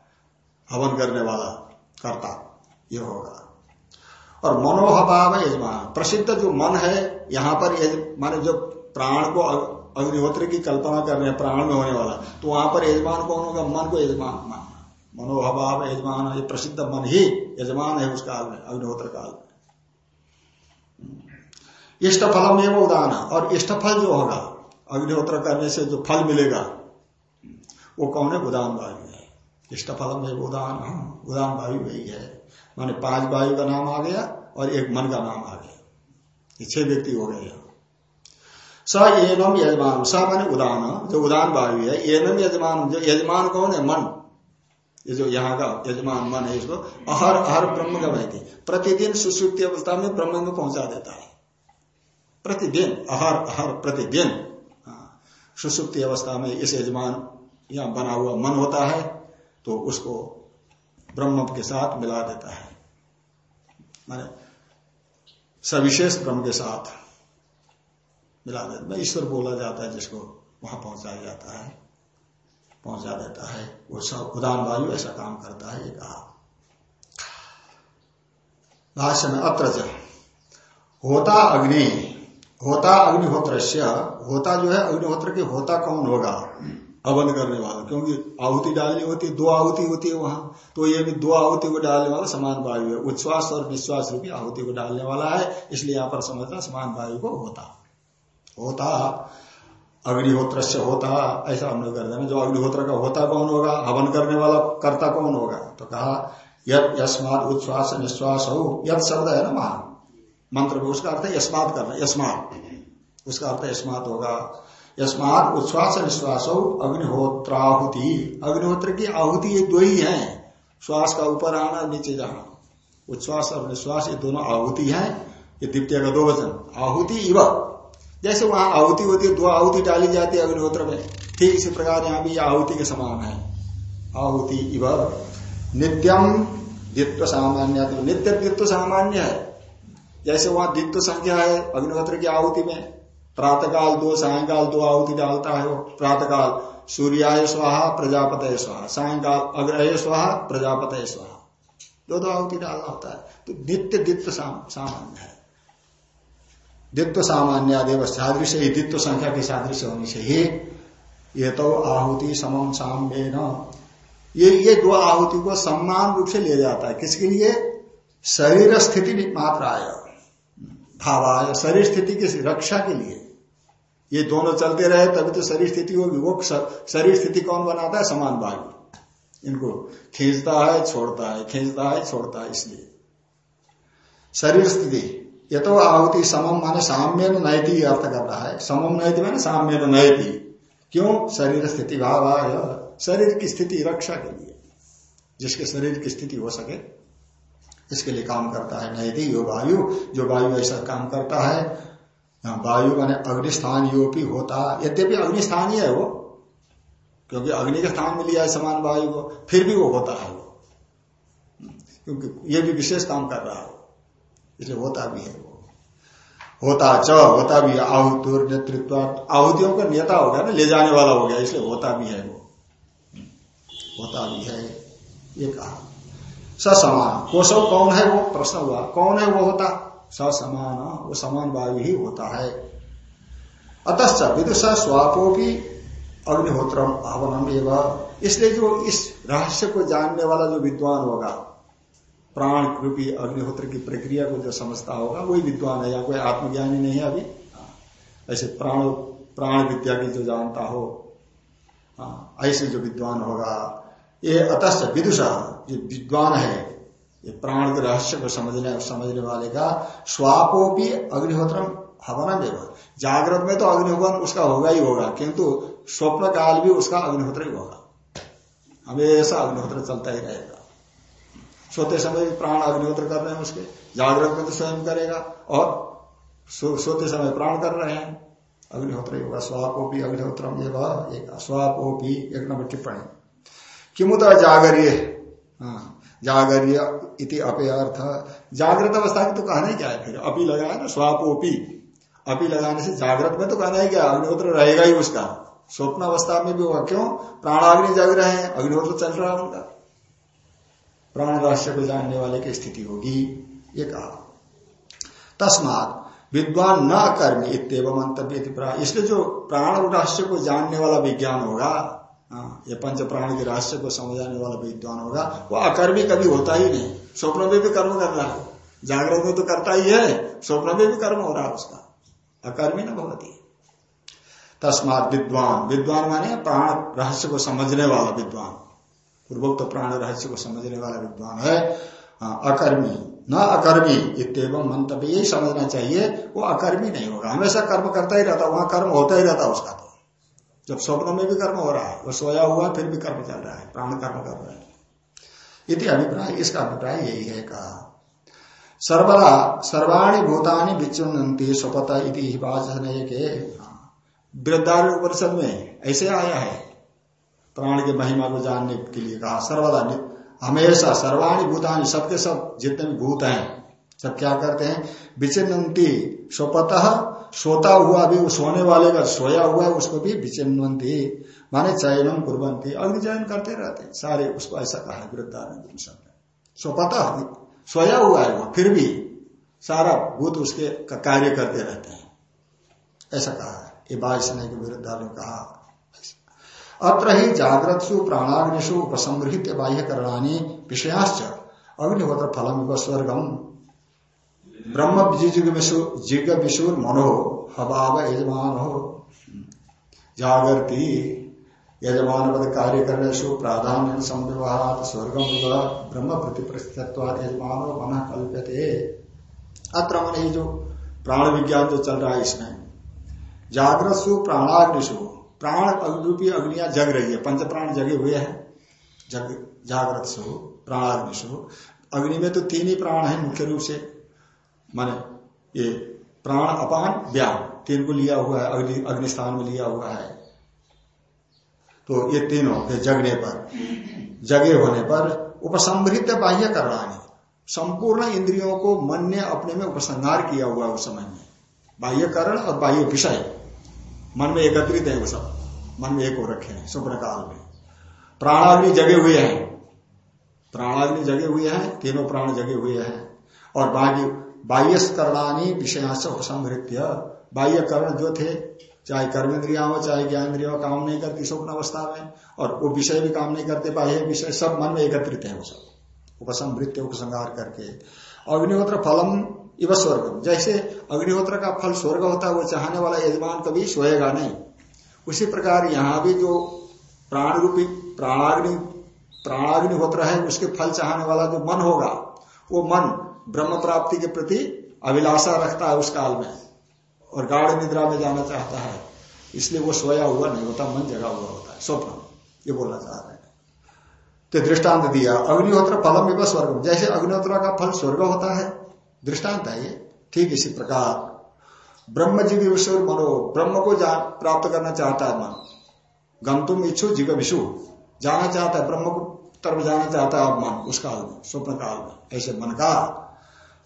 हवन करने वाला, करता, ये होगा। और मनोहभाव यजमान प्रसिद्ध जो मन है, यहाँ पर माने जो प्राण को अग्निहोत्र की कल्पना कर रहे हैं, प्राण में होने वाला तो वहाँ पर यजमान कौन होगा? मन को यजमान मानना। मनोहभाव यजमान ये प्रसिद्ध मन ही यजमान है उस काल में, अग्निहोत्र काल में। इष्ट फलम एवं उदान और इष्ट फल जो होगा, अग्निहोत्र करने से जो फल मिलेगा, वो कौन है? उदान वायु है। इष्ट फलम एवं उदान उदान वायु वही है। माने पाँच वायु का नाम आ गया और एक मन का नाम आ गया। ये छह व्यक्ति हो गए स एनम यजमान स माने उदान जो उदान वायु है एनम यजमान जो यजमान कौन है? मन। ये जो यहाँ का यजमान मन है इसको अहर अहर ब्रह्म का वैद्य प्रतिदिन सुश्रुति अवस्था में ब्रह्म में पहुँचा देता है। प्रतिदिन अहर अहर प्रतिदिन। हाँ, सुसुप्ति अवस्था में इस यजमान यहाँ बना हुआ मन होता है तो उसको ब्रह्म के साथ मिला देता है। माने सविशेष ब्रह्म के साथ मिला देता है ईश्वर बोला जाता है जिसको वहाँ पहुँचाया जाता है, पहुँचा देता है। वो सब उदान वायु ऐसा काम करता है, ये कहा। भाष्य में अत्र होता अग्नि, होता अग्निहोत्र होता जो है अग्निहोत्र के होता कौन होगा? अवन करने वाला, क्योंकि आहुति डालनी होती है, दो आहुति होती है वहाँ। तो ये भी दो आहुति को डालने वाला समान वायु है। उच्छ्वास और विश्वास रूपी आहुति को डालने वाला है, इसलिए यहाँ पर समझना समान वायु को होता। होता अग्निहोत्र से होता, ऐसा हम लोग करते हैं जो अग्निहोत्र का होता कौन होगा? हवन करने वाला करता कौन होगा? तो कहा यद यस्मात उच्छ्वास निश्वास हो यद शब्द है ना वहाँ मंत्र में उसका अर्थ है यस्मात करना, यस्मात। उसका अर्थ यस्मात होगा। यस्मात उच्छ्वास निश्वास अग्निहोत्राहुति। अग्निहोत्र की आहुति ये दो ही है। श्वास का ऊपर आना, नीचे जाना। उच्छ्वास और निश्वास ये दोनों आहुति है। ये द्वितीय का दो वचन। आहुति इव। जैसे वहाँ आहुति होती है, दो आहुति डाली जाती है अग्निहोत्र में। ठीक इसी प्रकार यहाँ भी आहुति के समान है। आहुति इव। नित्यम द्वित्व सामान्य। तो नित्य द्वित्व सामान्य है। जैसे वहाँ द्वित्व संख्या है अग्निहोत्र की आहुति में। प्रातकाल दो, सायकाल दो आहुति डालता है प्रातकाल। सूर्याय स्वाहा प्रजापत स्वाहा। सायकाल अग्रह स्वाहा प्रजापत स्वाहा। दो दो आहुति डालना होता है। तो नित्य द्वित्व सामान्य है। दित्व सामान्य आदेव सादृश्य ही दित्व संख्या की सादृश्य होनी चाहिए ये तो आहुति समम साम्य न ये ये दो आहुति को सम्मान रूप से ले जाता है। किसके लिए? शरीर स्थिति मात्र आय। भावाय शरीर स्थिति की रक्षा के लिए। ये दोनों चलते रहे, तभी तो शरीर स्थिति होगी। वो शरीर स्थिति कौन बनाता है? समान वायु। इनको खींचता है, छोड़ता है, खींचता है, छोड़ता है, इसलिए। शरीर स्थिति। ये तो आहुति समम माने साम्य नयति अर्थ कर रहा है। समम नयति माने साम्य नयति क्यों? शरीर स्थिति भाव शरीर की स्थिति रक्षा के लिए। जिसके शरीर की स्थिति हो सके, इसके लिए काम करता है नयति यो वायु। जो वायु ऐसा काम करता है वायु माने अग्निस्थान योपी होता। यद्यपि अग्निस्थान ही है वो, क्योंकि अग्नि के स्थान में लिया है समान वायु को, फिर भी वो होता है वो। क्योंकि ये भी विशेष काम कर रहा है इसलिए होता भी है वो। होता च, होता भी आहुतुर नेतृत्व, आहुतियों का नेता हो गया ना, ले जाने वाला हो गया, इसलिए होता भी है वो। होता भी है, ये कहा। समान कोशव कौन है वो? प्रश्न हुआ। कौन है वो होता? समान वो समान वायु ही होता है। अतश्च विदुषा स्वापो भी अग्निहोत्र हवनम एवं। इसलिए जो इस रहस्य को जानने वाला जो विद्वान होगा प्राण रूपी अग्निहोत्र की प्रक्रिया को जो समझता होगा वही विद्वान है या कोई आत्मज्ञानी नहीं है अभी। ऐसे प्राण प्राण विद्या की जो जानता हो हाँ, ऐसे जो विद्वान होगा। ये अतश्च विदुषा जो विद्वान है ये प्राण के रहस्य को समझने समझने वाले का स्वापोपी अग्निहोत्र हवन देव जागृत में तो अग्निहोत्र उसका होगा ही होगा, किंतु स्वप्न काल भी उसका अग्निहोत्र ही होगा। हमेशा अग्निहोत्र चलता ही रहेगा। सोते समय प्राण अग्निहोत्र कर रहे हैं उसके, जागृत में तो स्वयं करेगा, और सोते समय प्राण कर रहे हैं। अग्निहोत्र ही होगा, स्वापोपी अग्निहोत्र स्वापोपी एक नंबर टिप्पणी। किमुदा जागरिय? हाँ। जागरिय इति अर्थ जागृत अवस्था की तो कहना ही क्या है फिर अपी लगाया ना, स्वापोपी। अपी लगाने से जागृत में तो कहना ही क्या अग्निहोत्र रहेगा ही उसका। स्वप्न अवस्था में भी होगा क्यों? प्राणाग्नि जग रहे हैं। अग्निहोत्र चल रहा है उनका प्राण रहस्य को जानने वाले की स्थिति होगी। ये कहा। तस्मात विद्वान न कर्मी इतव मंतव्य इसलिए जो प्राण रहस्य को जानने वाला विज्ञान होगा हाँ, ये पंच प्राण के रहस्य को समझाने वाला विद्वान होगा। वो अकर्मी कभी होता ही नहीं। स्वप्न में भी कर्म कर रहा है। जागरण में तो करता ही है। स्वप्न में भी कर्म हो रहा है उसका। अकर्मी न भवती तस्मात विद्वान। विद्वान माने प्राण रहस्य को समझने वाला विद्वान। पूर्वोक्त प्राण रहस्य को समझने वाला विद्वान है। हाँ, अकर्मी। न अकर्मी इतम मंतव्य यही समझना चाहिए। वो अकर्मी नहीं होगा। हमेशा कर्म करता ही रहता वहाँ कर्म होता ही रहता उसका तो। जब स्वप्न में भी कर्म हो रहा है, वो सोया हुआ फिर भी कर्म चल रहा है, प्राण कर्म कर रहे हैं। इति अभिप्राय, इसका अभिप्राय यही है कहा। सर्वदा सर्वाणी भूतानी विचुन्नति स्वपता इति के। वृद्धार उपनिषद में ऐसे आया है, प्राण के महिमा को जानने के लिए कहा, सर्वदा हमेशा सर्वाणी भूतानी सबके सब जितने भूत हैं, सब क्या करते हैं? विचिन्नति स्वपतः सोता हुआ भी, सोने वाले का सोया हुआ है, उसको भी विचिन्वंती माने चयनम कुरबंती अग्नि चयन करते रहते सारे उसको ऐसा कहा वृद्धानंद स्वपता सोया हुआ है वो, फिर भी सारा भूत उसके कार्य करते रहते हैं। ऐसा कहा है। ये वायुसेना के विरुद्ध ने कहा अत्र ही जागृतसु प्राणाग्निशु उपसंग्रहित बाह्य करणानी विषयाश्च अग्निहोत्र फलम स्वर्गम ब्रह्म जिग विशुर मनो, हवाव यजमान। हो जागृति यजमान पद कार्य करने सु प्राधान्य संव्यवहार स्वर्गम ब्रह्म प्रतिप्रस्थित्वाद यजमान मन कल्पते अत्र मन ये जो प्राण विज्ञान जो चल रहा है इसमें जागृत सु प्राणाग्निशु प्राण रूपी अग्निया जग रही है पंच प्राण जगे हुए हैं, जग जागृत सु प्राणाग्निशु अग्नि में तो तीन ही प्राण है मुख्य रूप से। माने ये प्राण अपान व्यान तीन को लिया हुआ है, अग्नि, अग्निस्थान में लिया हुआ है। तो ये तीनों के जगने पर, जगे होने पर उपसंभृत बाह्य करणानी संपूर्ण इंद्रियों को मन ने अपने में उपसंहार किया हुआ उस समय में। बाह्य करण और बाह्य विषय। मन में एकत्रित है वो सब, मन में एक हो रखे हैं स्वप्न काल में। प्राणाग्नि जगे हुए हैं। प्राणाग्नि जगे हुए हैं, तीनों प्राण जगे हुए हैं। और बाकी बाह्य करणानी विषयांश उपसंहृत्य। बाह्य कर्ण जो थे, चाहे कर्मेंद्रिया हो चाहे ज्ञानेन्द्रिया हो काम नहीं करती, स्वप्न अवस्था में, और वो विषय भी काम नहीं करते, बाह्य विषय, सब मन में एकत्रित है वो सब। उपसंवृत्य उपसंहार करके। अग्निहोत्र फलम इव स्वर्ग जैसे अग्निहोत्र का फल स्वर्ग होता है, वो चाहने वाला यजमान कभी सोएगा नहीं। उसी प्रकार यहाँ भी जो प्राण रूपी प्राणाग्नि, प्राणाग्निहोत्र है, उसके फल चाहने वाला जो मन होगा, वो मन ब्रह्म प्राप्ति के प्रति अभिलाषा रखता है उस काल में और गाढ़ निद्रा में जाना चाहता है। इसलिए वो सोया हुआ नहीं होता, मन जगा हुआ होता है। स्वप्न, ये बोलना चाह रहे हैं। तो दृष्टांत दिया। अग्निहोत्र फलम विव स्वर्ग जैसे अग्निहोत्र का फल स्वर्ग होता है, दृष्टांत है ये। ठीक इसी प्रकार। ब्रह्म जीवी विश्व मनो। ब्रह्म को प्राप्त करना चाहता है मन। गंतुम इच्छु जिग विशु जाना चाहता है, ब्रह्म को तरफ़ जाना चाहता है मन उस काल में, स्वप्न काल में। ऐसे मन का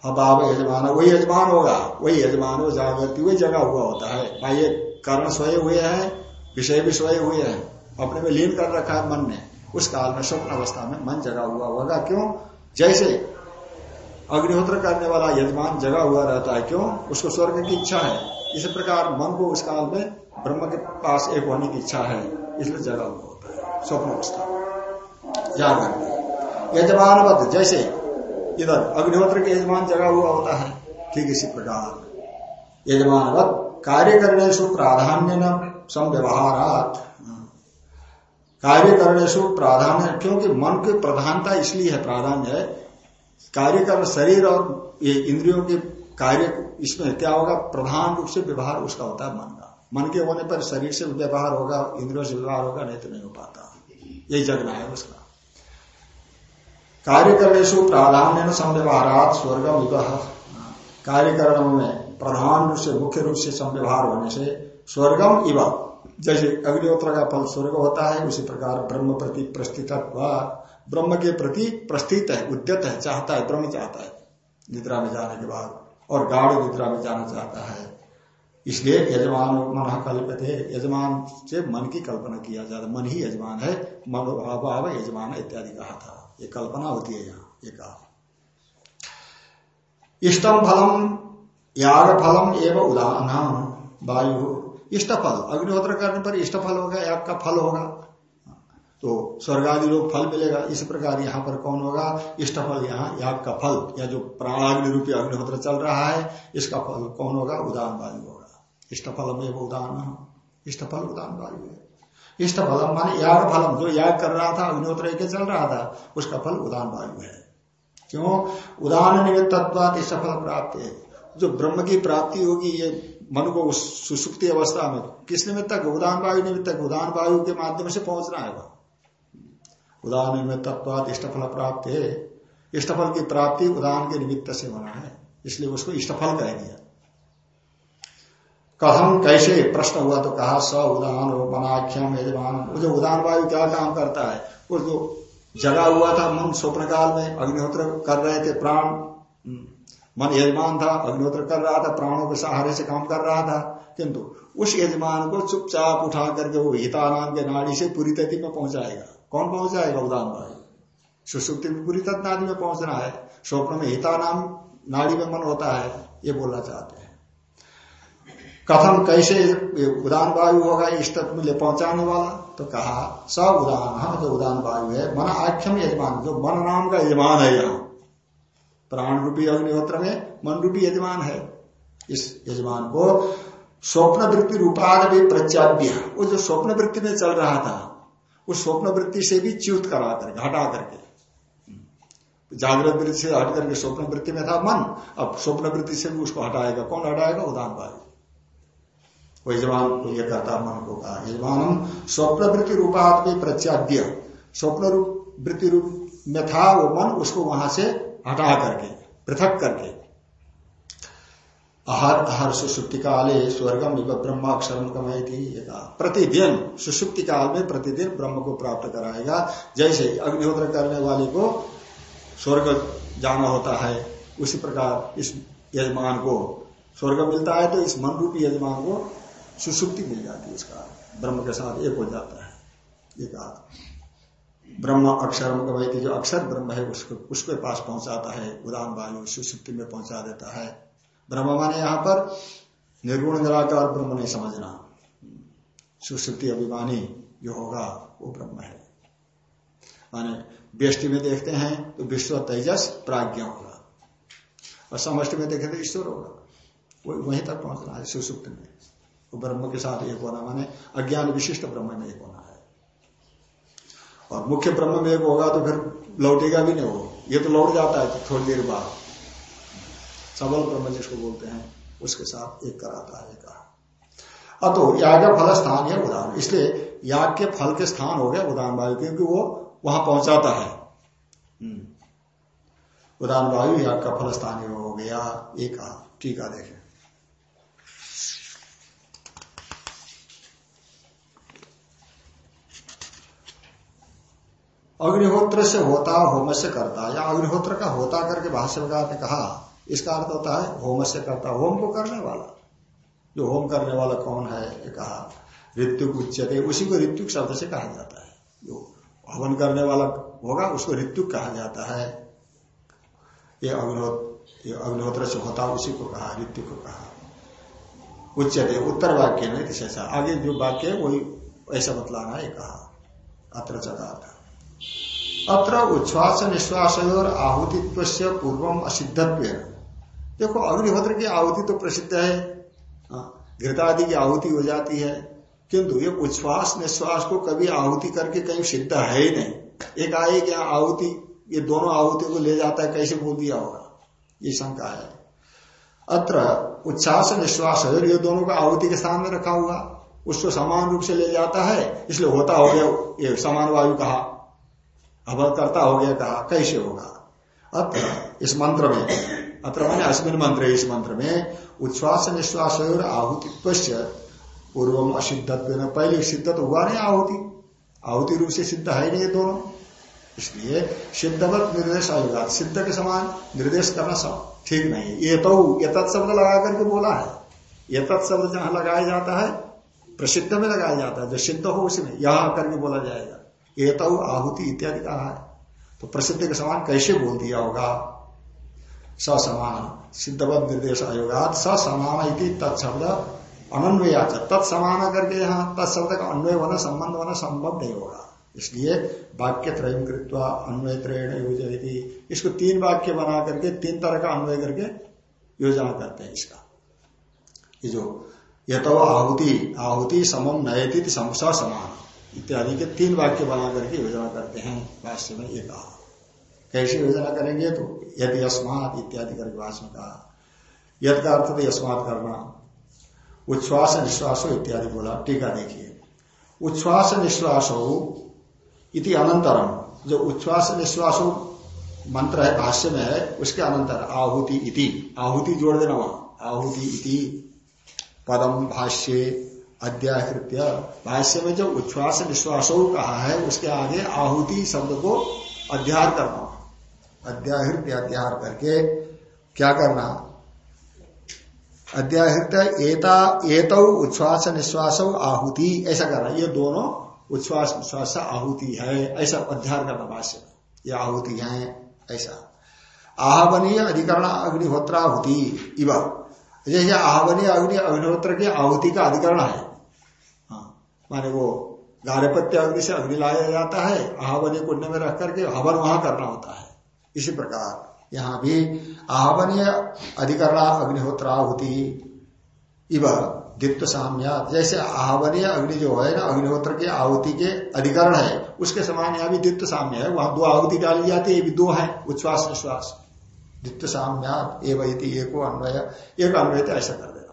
अभाव यजमान वही यजमान होगा। वही यजमान हो, जागृति वही जगह हुआ होता है। भाई, ये कारण सोए हुए हैं, विषय भी सोए हुए हैं। अपने में लीन कर रखा है मन ने। उस काल में स्वप्न अवस्था में मन जगा हुआ होगा। क्यों? जैसे अग्निहोत्र करने वाला यजमान जगा हुआ रहता है, क्यों? उसको स्वर्ग की इच्छा है। इसी प्रकार मन को उस काल में ब्रह्म के पास एक होने की इच्छा है, इसलिए जगा हुआ होता है। स्वप्न अवस्था जागृति। यजमान जैसे इधर अग्निहोत्र के यजमान जगा हुआ होता है, ठीक इसी प्रकार। यजमान कार्य करने प्राधान्य न संव्यवहार कार्य करने सु प्राधान्य, क्योंकि मन की प्रधानता इसलिए है, प्राधान्य है कार्य कर शरीर और ये इंद्रियों के कार्य इसमें क्या होगा? प्रधान रूप से व्यवहार उसका होता है मन का। मन के होने पर शरीर से व्यवहार होगा, इंद्रियों से व्यवहार होगा, नहीं तो नहीं हो पाता। यही जगना है उसका। कार्यकरणेशु प्राधान्य संव्यवहारात स्वर्गम विवाह कार्यकरणों में प्रधान रूप से मुख्य रूप से संव्यवहार होने से स्वर्गम इव। जैसे अग्निहोत्र का फल स्वर्ग होता है, उसी प्रकार ब्रह्म प्रति प्रस्थित ब्रह्म के प्रति प्रस्थित है, उद्यत है, चाहता है, ब्रह्म चाहता है, निद्रा में जाने के बाद। और गाढ़ निद्रा में जाना चाहता है। इसलिए यजमान मन कल्पते, यजमान से मन की कल्पना किया जाता मन ही यजमान है मनोभाव यजमान इत्यादि कहा था। ये कल्पना होती है यहाँ, ये कहा। इष्टम फलम याग फलम एवं उदाहरण, वायु। इष्ट फल अग्निहोत्र करने पर इष्ट फल होगा याग का फल होगा। तो स्वर्ग आदि लोग फल मिलेगा, इस प्रकार यहाँ पर कौन होगा? इष्ट फल यहाँ याग का फल, या जो प्राणाग्नि रूपी अग्निहोत्र चल रहा है, इसका फल कौन होगा? उदान वायु होगा। इष्ट फल में वो उदान इष्ट फल उदान वायु इष्ट फलम माने याग फलम, जो याग कर रहा था, अग्निहोत्र के चल रहा था, उसका फल उदान वायु है। क्यों? उदान निमित्त इष्ट फल प्राप्त है। जो ब्रह्म की प्राप्ति होगी, ये मन को उस सुसुप्ति अवस्था में, किस निमित्त तक? उदान वायु निमित्त तक, उदान वायु के माध्यम से पहुँचना है वह। उदाहरण में तत्वात इष्टफल प्राप्त है। इष्टफल की प्राप्ति उदान के निमित्त से होना है, इसलिए उसको इष्टफल कह दिया। कथम कैसे प्रश्न हुआ तो कहा स उदान हो मनाख्यम यजमान। वो जो उदान वायु क्या काम करता है वो जो जगा हुआ था मन स्वप्न काल में अग्निहोत्र कर रहे थे प्राण। हम्म, मन यजमान था अग्निहोत्र कर रहा था प्राणों के सहारे से काम कर रहा था। किंतु उस यजमान को चुपचाप उठा करके वो हिता नाम के नाड़ी से पूरी तथि में पहुंचाएगा। कौन पहुँच जाएगा उदान वायु सुसुप्ति में पूरी तत्नादि में पहुँचना है। स्वप्न में हिता नाम नाड़ी में मन होता है ये बोलना चाहते हैं। कथम कैसे उदान वायु होगा, इस तत्व में पहुँचाने वाला? तो कहा स उदान हम जो उदान वायु है, मन आख्यम यजमान, जो मन नाम का यजमान है यहाँ। प्राण रूपी अग्निहोत्र में मन रूपी यजमान है। इस यजमान को स्वप्न वृत्ति रूपाद भी प्रत्याद्य वो जो स्वप्न वृत्ति में चल रहा था, उस स्वप्न वृत्ति से भी च्युत करा करके हटा करके। जागृत वृत्ति से हट करके स्वप्न वृत्ति में था मन, अब स्वप्न वृत्ति से भी उसको हटाएगा। कौन हटाएगा? उदान वायु। वो यजमान को यह करता मन को कहा यजमान स्वप्न वृत्ति रूपात्म प्रत्याद्य। स्वप्न रूप वृत्ति रूप में था वो मन, उसको वहाँ से हटा करके, पृथक करके। आहार आहार सुसुप्ति काले स्वर्गम ब्रह्माक्षर कमाई थी प्रतिदिन, सुसुप्ति काल में प्रतिदिन ब्रह्म को प्राप्त कराएगा। जैसे अग्निहोत्र करने वाले को स्वर्ग जाना होता है, उसी प्रकार इस यजमान को स्वर्ग मिलता है तो इस मन रूपी यजमान को सुसुप्ति मिल जाती है इसका ब्रह्म के साथ एक हो जाता है। ये कहा ब्रह्म अक्षर कमाई जो अक्षर ब्रह्म है, उसको, उसके पास पहुंचाता है। उदान वायु सुसुप्ति में पहुँचा देता है। ब्रह्म माने यहाँ पर निर्गुण, निराकार ब्रह्म नहीं समझना। सुश्रुति अभिमानी जो होगा, वो ब्रह्म है। माने व्यष्टि में देखते हैं तो विश्व तेजस प्राज्ञा होगा। और समष्टि में देखें तो ईश्वर होगा। वो वहीं तक पहुँचना है सुसुप्त में। वो ब्रह्म के साथ एक होना, माने अज्ञान विशिष्ट ब्रह्म में एक होना है। और मुख्य ब्रह्म में एक होगा तो फिर लौटेगा भी नहीं हो ये तो लौट जाता है थोड़ी देर बाद। सबल ब्रह्म जिसको बोलते हैं, उसके साथ एक कराता है कहा अतो याग फल स्थान है उदाहरण। इसलिए याग के फल के स्थान हो गया उदान वायु क्योंकि वो वहाँ पहुंचाता है। हम्म। उदान वायु याग का फल स्थान हो गया एक टीका देखें अग्निहोत्र से होता होम से करता, या अग्निहोत्र का होता करके भाष्यकार ने कहा, इसका अर्थ होता है होम से करता, होम को करने वाला। जो होम करने वाला कौन है कहा ऋतु उच्चते उसी को ऋतु शब्द से कहा जाता है। जो हवन करने वाला होगा, उसको ऋतु कहा जाता है। ये अग्निहोत्र अग्निहोत्र से होता, उसी को कहा ऋतु को कहा। उच्चते उत्तर वाक्य में आगे जो वाक्य है, वही ऐसा बतलाना है कहा। अत्र चकार अत्र उच्छ्वास निश्वास और आहुतित्व से पूर्वम असिद्धत्व देखो अग्निहोत्र की आहुति तो प्रसिद्ध है। हाँ, घृतादि की आहुति हो जाती है। किंतु ये उच्छ्वास निश्वास को कभी आहुति करके कहीं सिद्ध है ही नहीं। एक आए क्या आहुति? ये दोनों आहुति को ले जाता है कैसे बोल दिया होगा? ये शंका है। अत्र उच्छ्वास निश्वास है ये दोनों का आहुति के स्थान में रखा हुआ। उसको समान रूप से ले जाता है इसलिए होता हो गया ये समान वायु कहा। करता हो गया, कहा, कैसे होगा? अत्र इस मंत्र में, अत्र मैंने अश्विन मंत्र, इस मंत्र में उच्छ्वास निश्वास और आहुतित्व पूर्वम असिद्धत्व पहले सिद्धत हुआ नहीं आहुति। आहुति रूप से सिद्ध है नहीं दोनों। इसलिए सिद्धवत निर्देश आयुगा सिद्ध के समान निर्देश करना सब ठीक नहीं ये तो ये तत्शब्द लगा करके बोला है। ये तत्शब्द जहाँ लगाया जाता है, प्रसिद्ध में लगाया जाता है। जो सिद्ध हो उसमें यहाँ करके बोला जाएगा। ये तो आहुति इत्यादि कहा है। तो प्रसिद्ध के समान कैसे बोल दिया होगा? समान सिद्धवत निर्देश आयोगा समान तत्शब्द अनन्वया तत्समान करके यहाँ तत्शब्द का अन्वय होना संबंध होना संभव नहीं होगा। इसलिए वाक्य त्रय कृत्वा अन्वय त्रयण योजना इसको तीन वाक्य बना करके, तीन तरह का अन्वय करके योजना करते हैं इसका। ये जो ये तो आहुति आहुति समम नयति समान इत्यादि के तीन वाक्य बना करके योजना करते हैं भाष्य में ये कहा। कैसे योजना करेंगे तो यदि अस्मात इत्यादि करके भाष्य में कहा। यद का अर्थ तो अस्मात करना उच्छ्वास निश्वासो इत्यादि बोला, टीका देखिए। उच्छ्वास निश्वासो इति अनंतरम जो उच्छ्वास निश्वास मंत्र है, भाष्य में है, उसके अनंतर आहुति इति। आहुति जोड़ देना वहाँ। आहुति इति पदम भाष्य अध्याहृत्य भाष्य में जो उच्छ्वास निश्वास कहा है, उसके आगे आहुति शब्द को अध्यार करना। अध्याहृत्य अध्यार करके क्या करना? अध्याहृत एता, एतौ उच्छ्वास निश्वास आहुति, ऐसा करना। ये दोनों उच्छ्वास निश्वास आहुति है, ऐसा अध्यार करना भाष्य ये आहुति है, ऐसा। आहवनीय अधिकरण अग्निहोत्राहुति, इव। जैसे आहवनीय अग्नि अग्निहोत्र की आहुति का अधिकरण है। हाँ माने वो गारेपत्य अग्नि से अग्नि लाया जाता है आहवनीय कुंड में रख करके हवन वहाँ करना होता है। इसी प्रकार यहाँ भी आहवनीय अधिकरण अग्निहोत्राहुति इव दित्व साम्या जैसे आहवनीय अग्नि जो है ना, अग्निहोत्र के आहुति के अधिकरण है, उसके समान यहाँ भी दित्व साम्य है। वहाँ दो आहुति डाली जाती है, ये भी दो है उच्छ्वास निश्वास दित्व साम्यात एवं एक अन्वय एक अन्वय ऐसा कर देना।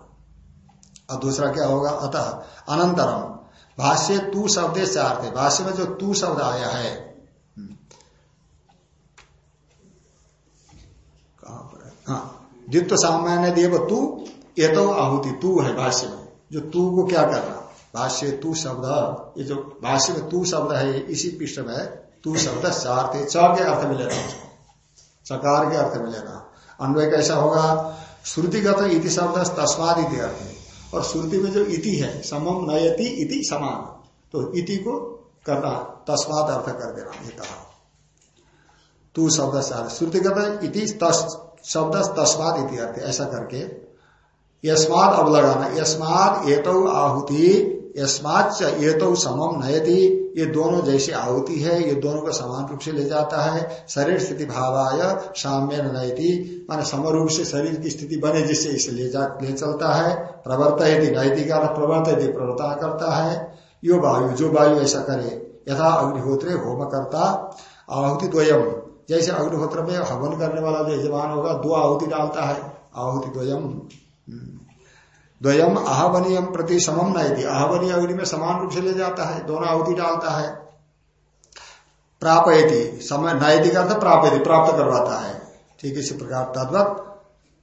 और दूसरा क्या होगा? अतः अनंतरम भाष्य तू शब्द चार थे भाष्य में जो तू शब्द आया है हम्म। कहा हाँ? द्वित्व सामान्य देव तू, ये तो आहुति तू है भाष्य में। जो तू को क्या करना भाष्य तू शब्द, ये जो भाष्य में तू शब्द है, इसी पृष्ठ में तू शब्द चार थे च के अर्थ में लेना उसको। सकार के अर्थ में लेना। अन्वय कैसा होगा? श्रुतिगत इति शब्द तस्माद इति अर्थ और श्रुति में जो इति है समम नयति इति समान। तो इति को करना, तस्माद अर्थ कर देना, ये कहा। तू शब्द श्रुतिगत इति शब्द तस्माद इति अर्थ, ऐसा करके। यस्माद अब लगाना यस्माद एतौ आहुति यस्माच एतो समम नयति। ये दोनों जैसे आहुति है, ये दोनों को समान रूप से ले जाता है। शरीर स्थिति भावाय, साम्य नयति मान समरूप से शरीर की स्थिति बने जिससे इसे ले जा, ले चलता है। प्रवर्त यदि नैतिका प्रवर्त यदि प्रवर्ता करता है, यो वायु, जो वायु ऐसा करे, यथा अग्निहोत्र होम करता आहुति द्वयम। जैसे अग्निहोत्र में हवन करने वाला जो यजमान होगा, दो आहुति डालता है, आहुति द्वयम। द्वयम आहवनीयम प्रति समम न यदि आहवनीय अग्नि में समान रूप से ले जाता है, दोनों आहुति डालता है। प्रापयति समय नयति का अर्थ प्रापयति, प्राप्त करवाता है। ठीक इसी प्रकार तद्वत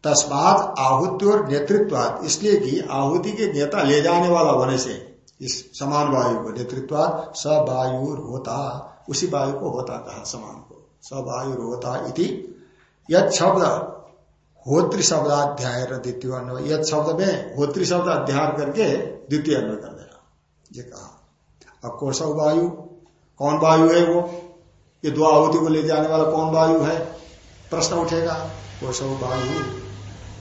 तस्मात आहुति और नेतृत्व इसलिए कि आहुति के नेता ले जाने वाला होने से इस समान वायु को नेतृत्व स वायु होता उसी वायु को होता कहा समान को। स वायु होता इति। यद शब्द होत्री शब्दाध्याय द्वितीय अन्वय यद शब्द में होत्री शब्द अध्याय करके द्वितीय अन्वय कर देना। ये कहा। अब कौशव वायु? कौन वायु है वो? ये दो आहुति को ले जाने वाला कौन वायु है? प्रश्न उठेगा। कौशव वायु?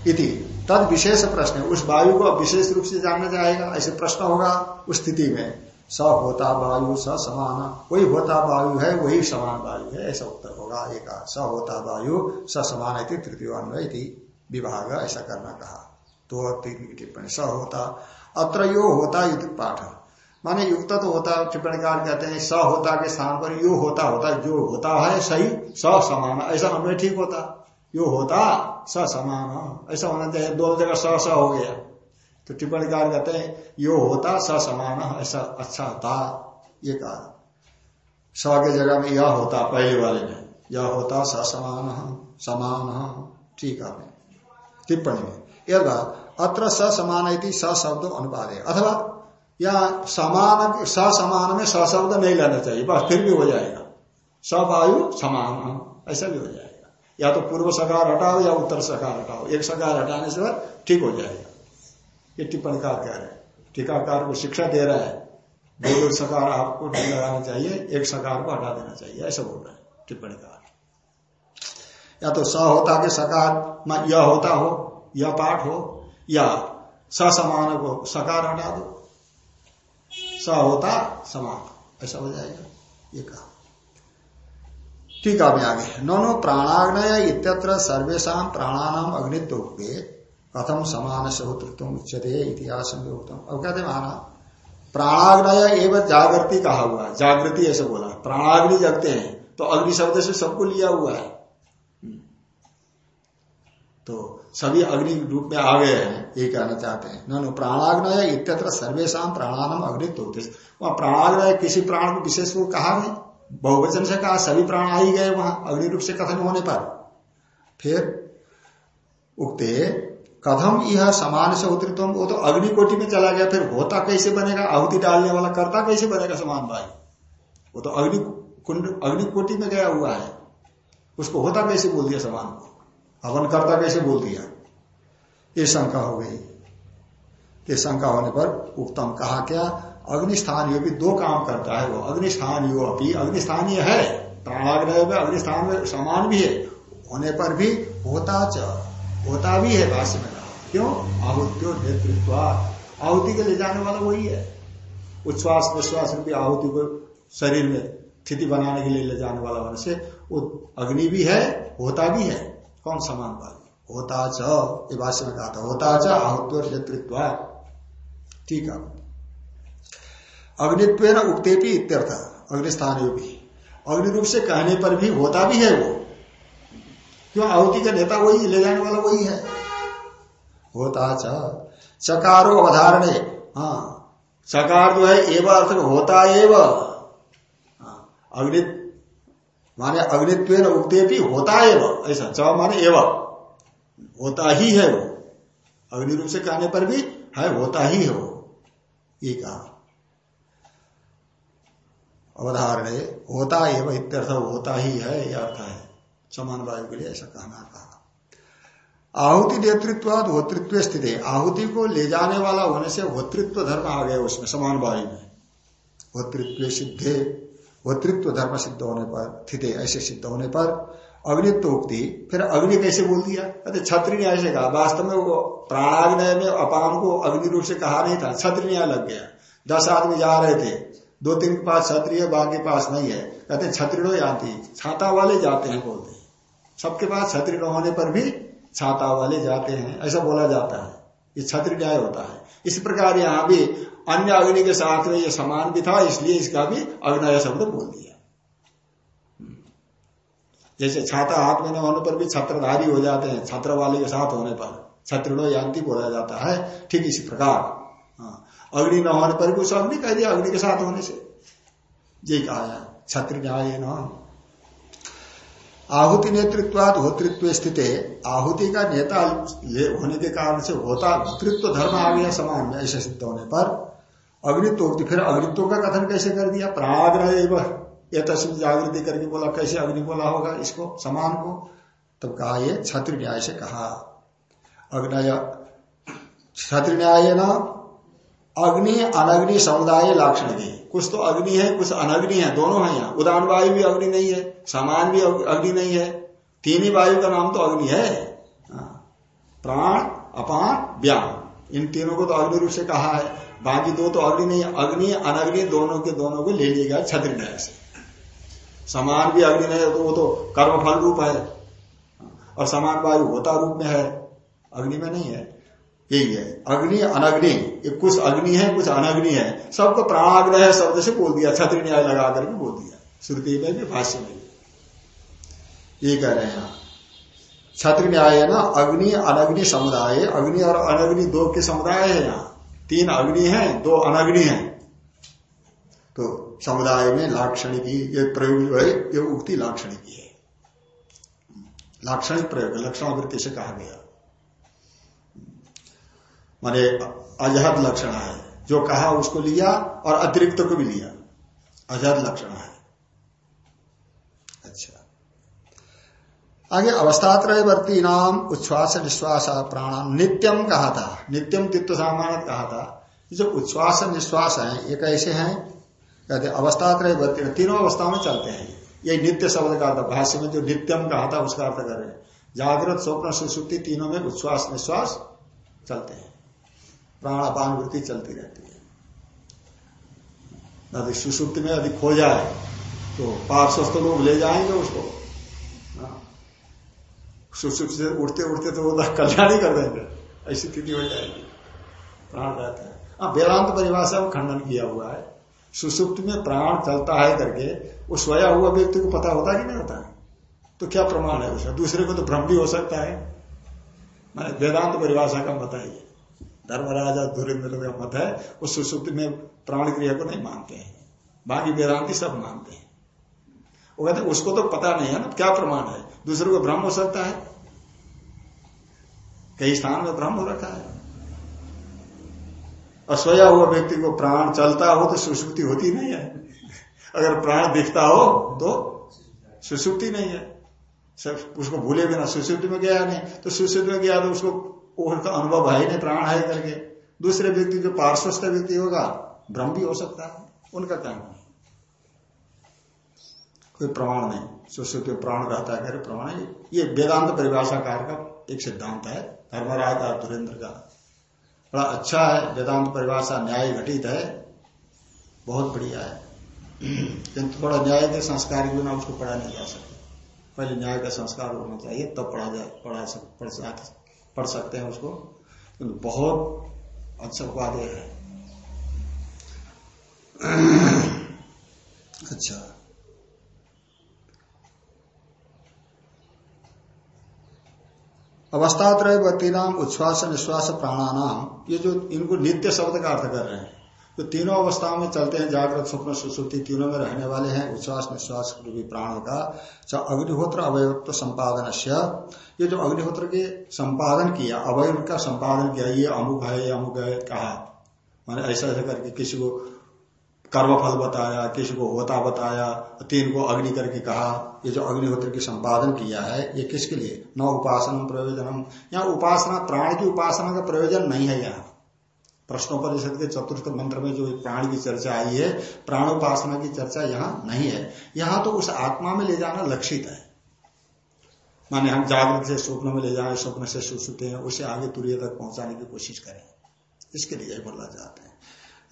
इति। तद विशेष प्रश्न उस वायु को विशेष रूप से जानना चाहेगा ऐसे प्रश्न होगा उस स्थिति में। स होता वायु स समान। वही होता वायु है, वही समान वायु है, ऐसा उत्तर होगा एक स होता वायु, स समान तृतीय अन्वय विभाग, ऐसा करना कहा। तो तीन की टिप्पणी, स होता, अत्र यो होता युद्ध पाठ माने युक्त तो होता, टिप्पणीकार कहते हैं, स होता के स्थान पर यो होता होता, जो होता है सही, स समान, ऐसा अन्वय ठीक होता। यो होता, स समान, ऐसा होना चाहिए दो जगह स स हो गया। तो टिप्पणीकार कहते हैं, यो होता स समान, ऐसा अच्छा था। ये कहा। स के जगह में यह होता, पहले वाले में, यह होता स समान समान, ठीक है। टिप्पणी में। एक बात अत्र स समान स शब्द अनुपात। है अथवा, या समान, स समान में स शब्द नहीं लेना चाहिए, बस फिर भी हो जाएगा। सब आयु समान, ऐसा भी हो जाएगा। या तो पूर्व सकार हटाओ या उत्तर सकार हटाओ। एक सकार हटाने से ठीक हो जाएगा। ये टिप्पणीकार कह रहे टीकाकार को शिक्षा दे रहा है। दो दो सकार आपको नहीं लगाना चाहिए, एक सकार को हटा देना चाहिए। ऐसा बोल रहे हैं टिप्पणीकार। या तो स होता के सकार यह होता हो यह पाठ हो, या स समान को सकार हटा दो। स होता समान, ऐसा हो जाएगा, ये कहा। ठीक है आगे नो प्राणाग्नय इत्यत्र सर्वेशा प्राणानाम अग्नित्व कथम समान से होतृत्व उच्चते इतिहास में उत्तम अब कहते माना प्राणाग्नय एवं जागृति कहा हुआ है। जागृति ऐसे बोला प्राणाग्नि जगते हैं तो अग्नि शब्द से सबको लिया हुआ है। तो सभी अग्नि रूप में आ गए हैं, ये कहना चाहते हैं। नो प्राणाग्नय इत्यत्र सर्वेशा प्राणानाम अग्नित्व होते वहाँ प्राणाग्नय किसी प्राण को विशेष रूप कहा नहीं। बहुवचन से कहा, सभी प्राण आ ही गए वहाँ, अग्नि रूप से कथन होने पर। फिर उगते कथम यह समान से उत्तरित्व वो तो अग्नि कोटि में चला गया, फिर होता कैसे बनेगा? आहुति डालने वाला करता कैसे बनेगा समान भाई? वो तो अग्नि कुंड अग्नि कोटि में गया हुआ है। उसको होता कैसे बोल दिया समान को? हवन करता कैसे बोल दिया? ये शंका हो गई। ये शंका होने पर उत्तम कहा, क्या अग्निस्थान यो भी दो काम करता है वो? अग्निस्थान यो अभी अग्निस्थानीय है, प्राणाग्रह में अग्निस्थान में समान भी है। होने पर भी होता च। होता भी है भाष्य में कहा क्यों? आहुत्यो नेतृत्व। आहुति के ले जाने वाला वही है। उच्छ्वास, प्रश्वास रूपी आहुति को शरीर में स्थिति बनाने के लिए ले जाने वाला होने से वो अग्नि भी है, होता भी है। कौन समान बात? होता च भाष्य में कहा था। होता च आहुत्व नेतृत्व। ठीक है। अग्नित्व न उगते भी इत्यर्थ, अग्निस्थान भी अग्नि रूप से कहने पर भी होता भी है वो। क्यों? आहुति का नेता वही ले जाने वाला वही है। होता चकारो अवधारणे। हाँ। चकार जो है एवं अर्थ होता एव। हाँ, अग्नि माने अग्नित्व उगते भी होता एव। ऐसा। च माने एवं। होता ही है वो। अग्नि रूप से कहने पर भी है होता ही है वो। ये कहा। अवधारणे। होता एवं इत्यर्थ होता ही है यह अर्थ है। समान वायु के लिए ऐसा कहना कहा आहुति नेतृत्व होतृत्व स्थित है। आहुति को ले जाने वाला होने से होतृत्व धर्म आ गया उसमें समान वायु में। होतृत्व सिद्धे होतृत्व धर्म सिद्ध होने पर, स्थित ऐसे सिद्ध होने पर अग्नित्व उक्ति, फिर अग्नि कैसे बोल दिया? कहते छत्री न्याय से कहा। वास्तव में वो प्राणाग्नय में अपान को अग्नि रूप से कहा नहीं था। छत्र न्याय लग गया। दस आदमी जा रहे थे। दो तीन के पास छत्री है, बाकी पास नहीं है। कहते छत्रिणो याती छाता वाले जाते हैं, बोलते सबके पास छत्री न होने पर भी छाता वाले जाते हैं। ऐसा बोला जाता है। ये छत्र न्याय होता है। इस प्रकार यहाँ भी अन्य अग्नि के साथ में ये समान भी था, इसलिए इसका भी अग्नय शब्द बोल दिया। जैसे छाता हाथ में न होने पर भी छत्रधारी हो जाते हैं, छत्र वाले के साथ होने पर। छत्रिणो यांति बोला जाता है। ठीक इसी प्रकार। हाँ। अग्नि न होने पर भी उस अग्नि कह दिया अग्नि के साथ होने से। ये कहा छत्र न्याय न आहुति नेतृत्वाद होतृत्व स्थित, आहुति का नेता ये होने के कारण से होता होतृत्व धर्म आ गया समान में ऐसे सिद्ध होने पर। अग्नित्व फिर अग्नित्व का कथन कैसे कर दिया? प्राग्रह ये तस्वीर जागृति करके बोला, कैसे अग्नि बोला होगा इसको, समान को? तब कहा ये छत्र न्याय से कहा। अग्नय, छत्र न्याय न, अग्नि अनग्नि समुदाय लाक्षण कुछ तो अग्नि है, कुछ अनग्नि है, दोनों है यहाँ। उदान वायु भी अग्नि नहीं है। समान भी अग्नि नहीं है। तीन ही वायु का नाम तो अग्नि है। हाँ। प्राण, अपान, व्याम। इन तीनों को तो अग्नि रूप से कहा है। बाकी दो तो अग्नि नहीं, अग्नि, अनग्नि दोनों के दोनों को ले लिया गया छत्र न्याय से। समान भी अग्नि नहीं है तो वो तो कर्मफल रूप है। और समान वायु होता रूप में है। अग्नि में नहीं है। यही है। अग्नि, अनग्नि। कुछ अग्नि है, कुछ अनग्नि है। सबको प्राणाग्रह शब्द से बोल दिया छत्री न्याय लगा करके बोल दिया। श्रुति में भी भाष्य में ये कह रहे हैं। छत्र न्याय है ना, अग्नि, अनग्नि समुदाय, अग्नि और अनग्नि दो के समुदाय है यहाँ। तीन अग्नि है, दो अनग्नि है। तो समुदाय में लाक्षणिकी ये प्रयोग है, ये उक्ति लाक्षणिकी है। लाक्षणिक प्रयोग, लक्षण लक्षणावृत्ति से कहा गया। माने, अजहद लक्षण है। जो कहा उसको लिया और अतिरिक्त को भी लिया। अजहद लक्षण है अच्छा आगे अवस्थात्रय वर्ती नाम उच्छ्वास निश्वास प्राणाम नित्यम कहा था। नित्यम तित्व सामान्य कहा था। जो उच्छ्वास निश्वास है, ये कैसे हैं? कहते अवस्थात्रयवर्ती तीनों अवस्थाओं में चलते हैं। ये नित्य शब्द का अर्थ, भाष्य में जो नित्यम कहा था, उसका अर्थ कर जागृत, स्वप्न, सुसुप्ति तीनों में उच्छ्वास निश्वास चलते हैं। प्राणापान वृत्ति चलती रहती है। यदि सुसुप्ति में यदि खो जाए तो पार्श्वस्थ लोग ले जाएँगे उसको। सुसुप्त से उठते उठते तो वो कल्याण ही कर देंगे। ऐसी स्थिति हो जाएगी। प्राण रहता है। हाँ वेदांत परिभाषा में खंडन किया हुआ है। सुसुप्त में प्राण चलता है करके, वो सोया हुआ व्यक्ति को पता होता कि नहीं होता? तो क्या प्रमाण है उसका? दूसरे को तो भ्रम भी हो सकता है। मैंने वेदांत परिभाषा का मत है धर्मराजा धुरेन्द्र का मत है, वो सुसुप्त में प्राण क्रिया को नहीं मानते हैं। बाकी वेदांति सब मानते हैं। वो कहते उसको तो पता नहीं है ना, क्या प्रमाण है? दूसरे को भ्रम हो सकता है? कई स्थान में भ्रम हो रखा है। असोया हुआ व्यक्ति को प्राण चलता हो तो सुसुप्ति होती नहीं है। अगर प्राण दिखता हो तो सुसुप्ति नहीं है। सब उसको भूले बिना सुसुप्ति में गया नहीं तो सुसुप्ति में गया तो उसको उनका अनुभव है नहीं, प्राण है करके। दूसरे व्यक्ति जो पार्श्वस्थ व्यक्ति होगा, भ्रम भी हो सकता है। उनका क्या कोई प्रमाण नहीं। सुश्रुति प्राण रहता है प्रमाण ये वेदांत परिभाषाकार का एक सिद्धांत है धर्मराज का धुरेन्द्र का। बड़ा अच्छा है वेदांत परिभाषा न्याय घटित है बहुत बढ़िया है। किंतु थोड़ा न्याय के संस्कार के बिना उसको पढ़ा नहीं जा सकता। पहले न्याय का संस्कार होना चाहिए तब तो पढ़ा जाए पढ़ा सक, पढ़, पढ़ सकते हैं उसको। किंतु बहुत अच्छा उपाधेय है। अच्छा। अवस्थात्रयवर्ती नाम उच्छ्वास निश्वास प्राणानाम ये जो इनको नित्य शब्द का अर्थ कर रहे हैं तो तीनों अवस्थाओं में चलते हैं, जागृत, स्वप्न, सुश्रुति, तीनों में रहने वाले हैं उच्छ्वास निश्वास रूपी प्राणों का चाहे अग्निहोत्र अवयत्व संपादन ये जो अग्निहोत्र के संपादन किया अवय का संपादन किया, ये अमुक है, ये अमुक है, कहा मैंने ऐसा ऐसा करके किसी को कर्मफल बताया, किसी को होता बताया, तीन को अग्नि करके कहा, ये जो अग्निहोत्र की संपादन किया है, ये किसके लिए? न उपासना प्रयोजन यहाँ उपासना, प्राण की उपासना का प्रयोजन नहीं है यहाँ। प्रश्नोपनिषद के चतुर्थ मंत्र में जो प्राण की चर्चा आई है प्राण उपासना की चर्चा यहाँ नहीं है। यहाँ तो उस आत्मा में ले जाना लक्षित है। माने हम जागृत से स्वप्न में ले जाए, स्वप्न से सुसुते हैं, उसे आगे तुरीय तक पहुँचाने की कोशिश करें। इसके लिए बोलना चाहते हैं।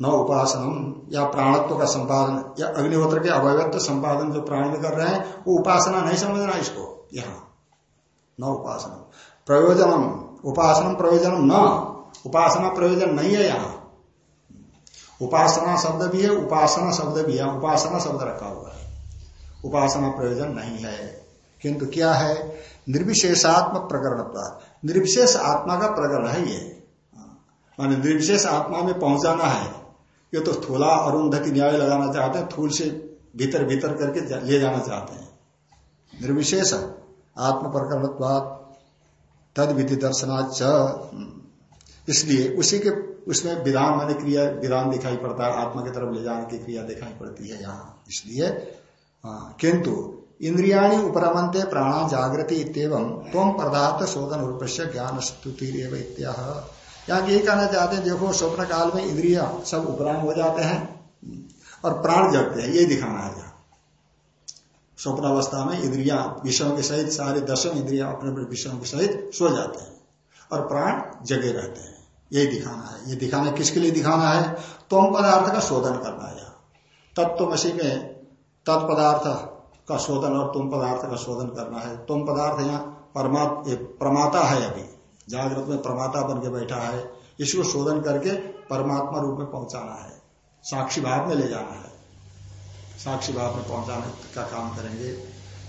न उपासनम, या प्राणत्व का संपादन, या अग्निहोत्र के अवयत्व संपादन जो प्राण में कर रहे हैं, वो उपासना नहीं समझना इसको, यहाँ। न उपासनम। प्रयोजनम उपासनम प्रयोजनम न। उपासना प्रयोजन नहीं है यहाँ। उपासना शब्द भी है, उपासना शब्द भी है उपासना शब्द रखा हुआ है। उपासना प्रयोजन नहीं है। किंतु क्या है? निर्विशेषात्म प्रकरण निर्विशेष आत्मा का प्रकरण है ये। मान निर्विशेष आत्मा में पहुंचाना है। ये तो थूला अरुंधति न्याय लगाना चाहते हैं, थूल से भीतर भीतर करके ले जाना चाहते हैं। निर्विशेष आत्म प्रकरण तद विधि दर्शनाच इसलिए उसी के उसमें विधान माने क्रिया विधान दिखाई पड़ता है, आत्मा की तरफ़ ले जाने की क्रिया दिखाई पड़ती है यहाँ। इसलिए किंतु इंद्रियाणी उपरमंते प्राणा जागृति इतम तम पदार्थ शोधन रूप से ज्ञान स्तुति यहाँ यही कहना चाहते हैं, देखो स्वप्न काल में इंद्रिया सब उपराम हो जाते हैं और प्राण जगते हैं यही दिखाना है यहाँ। स्वप्न अवस्था में इंद्रिया विषयों के सहित, सारे दसों इंद्रिया अपने अपने विषयों के सहित सो जाते हैं और प्राण जगे रहते हैं। यही दिखाना है। ये दिखाना किसके लिए दिखाना है? तोम पदार्थ का शोधन करना है तत्वमसी में तत्पदार्थ का शोधन और तुम पदार्थ का शोधन करना है। तुम पदार्थ यहाँ परमात्मा प्रमाता है अभी। जागृत में प्रमाता बन के बैठा है, इसको शोधन करके परमात्मा रूप में पहुंचाना है, साक्षी भाव में ले जाना है। साक्षी भाव में पहुँचाने का काम करेंगे।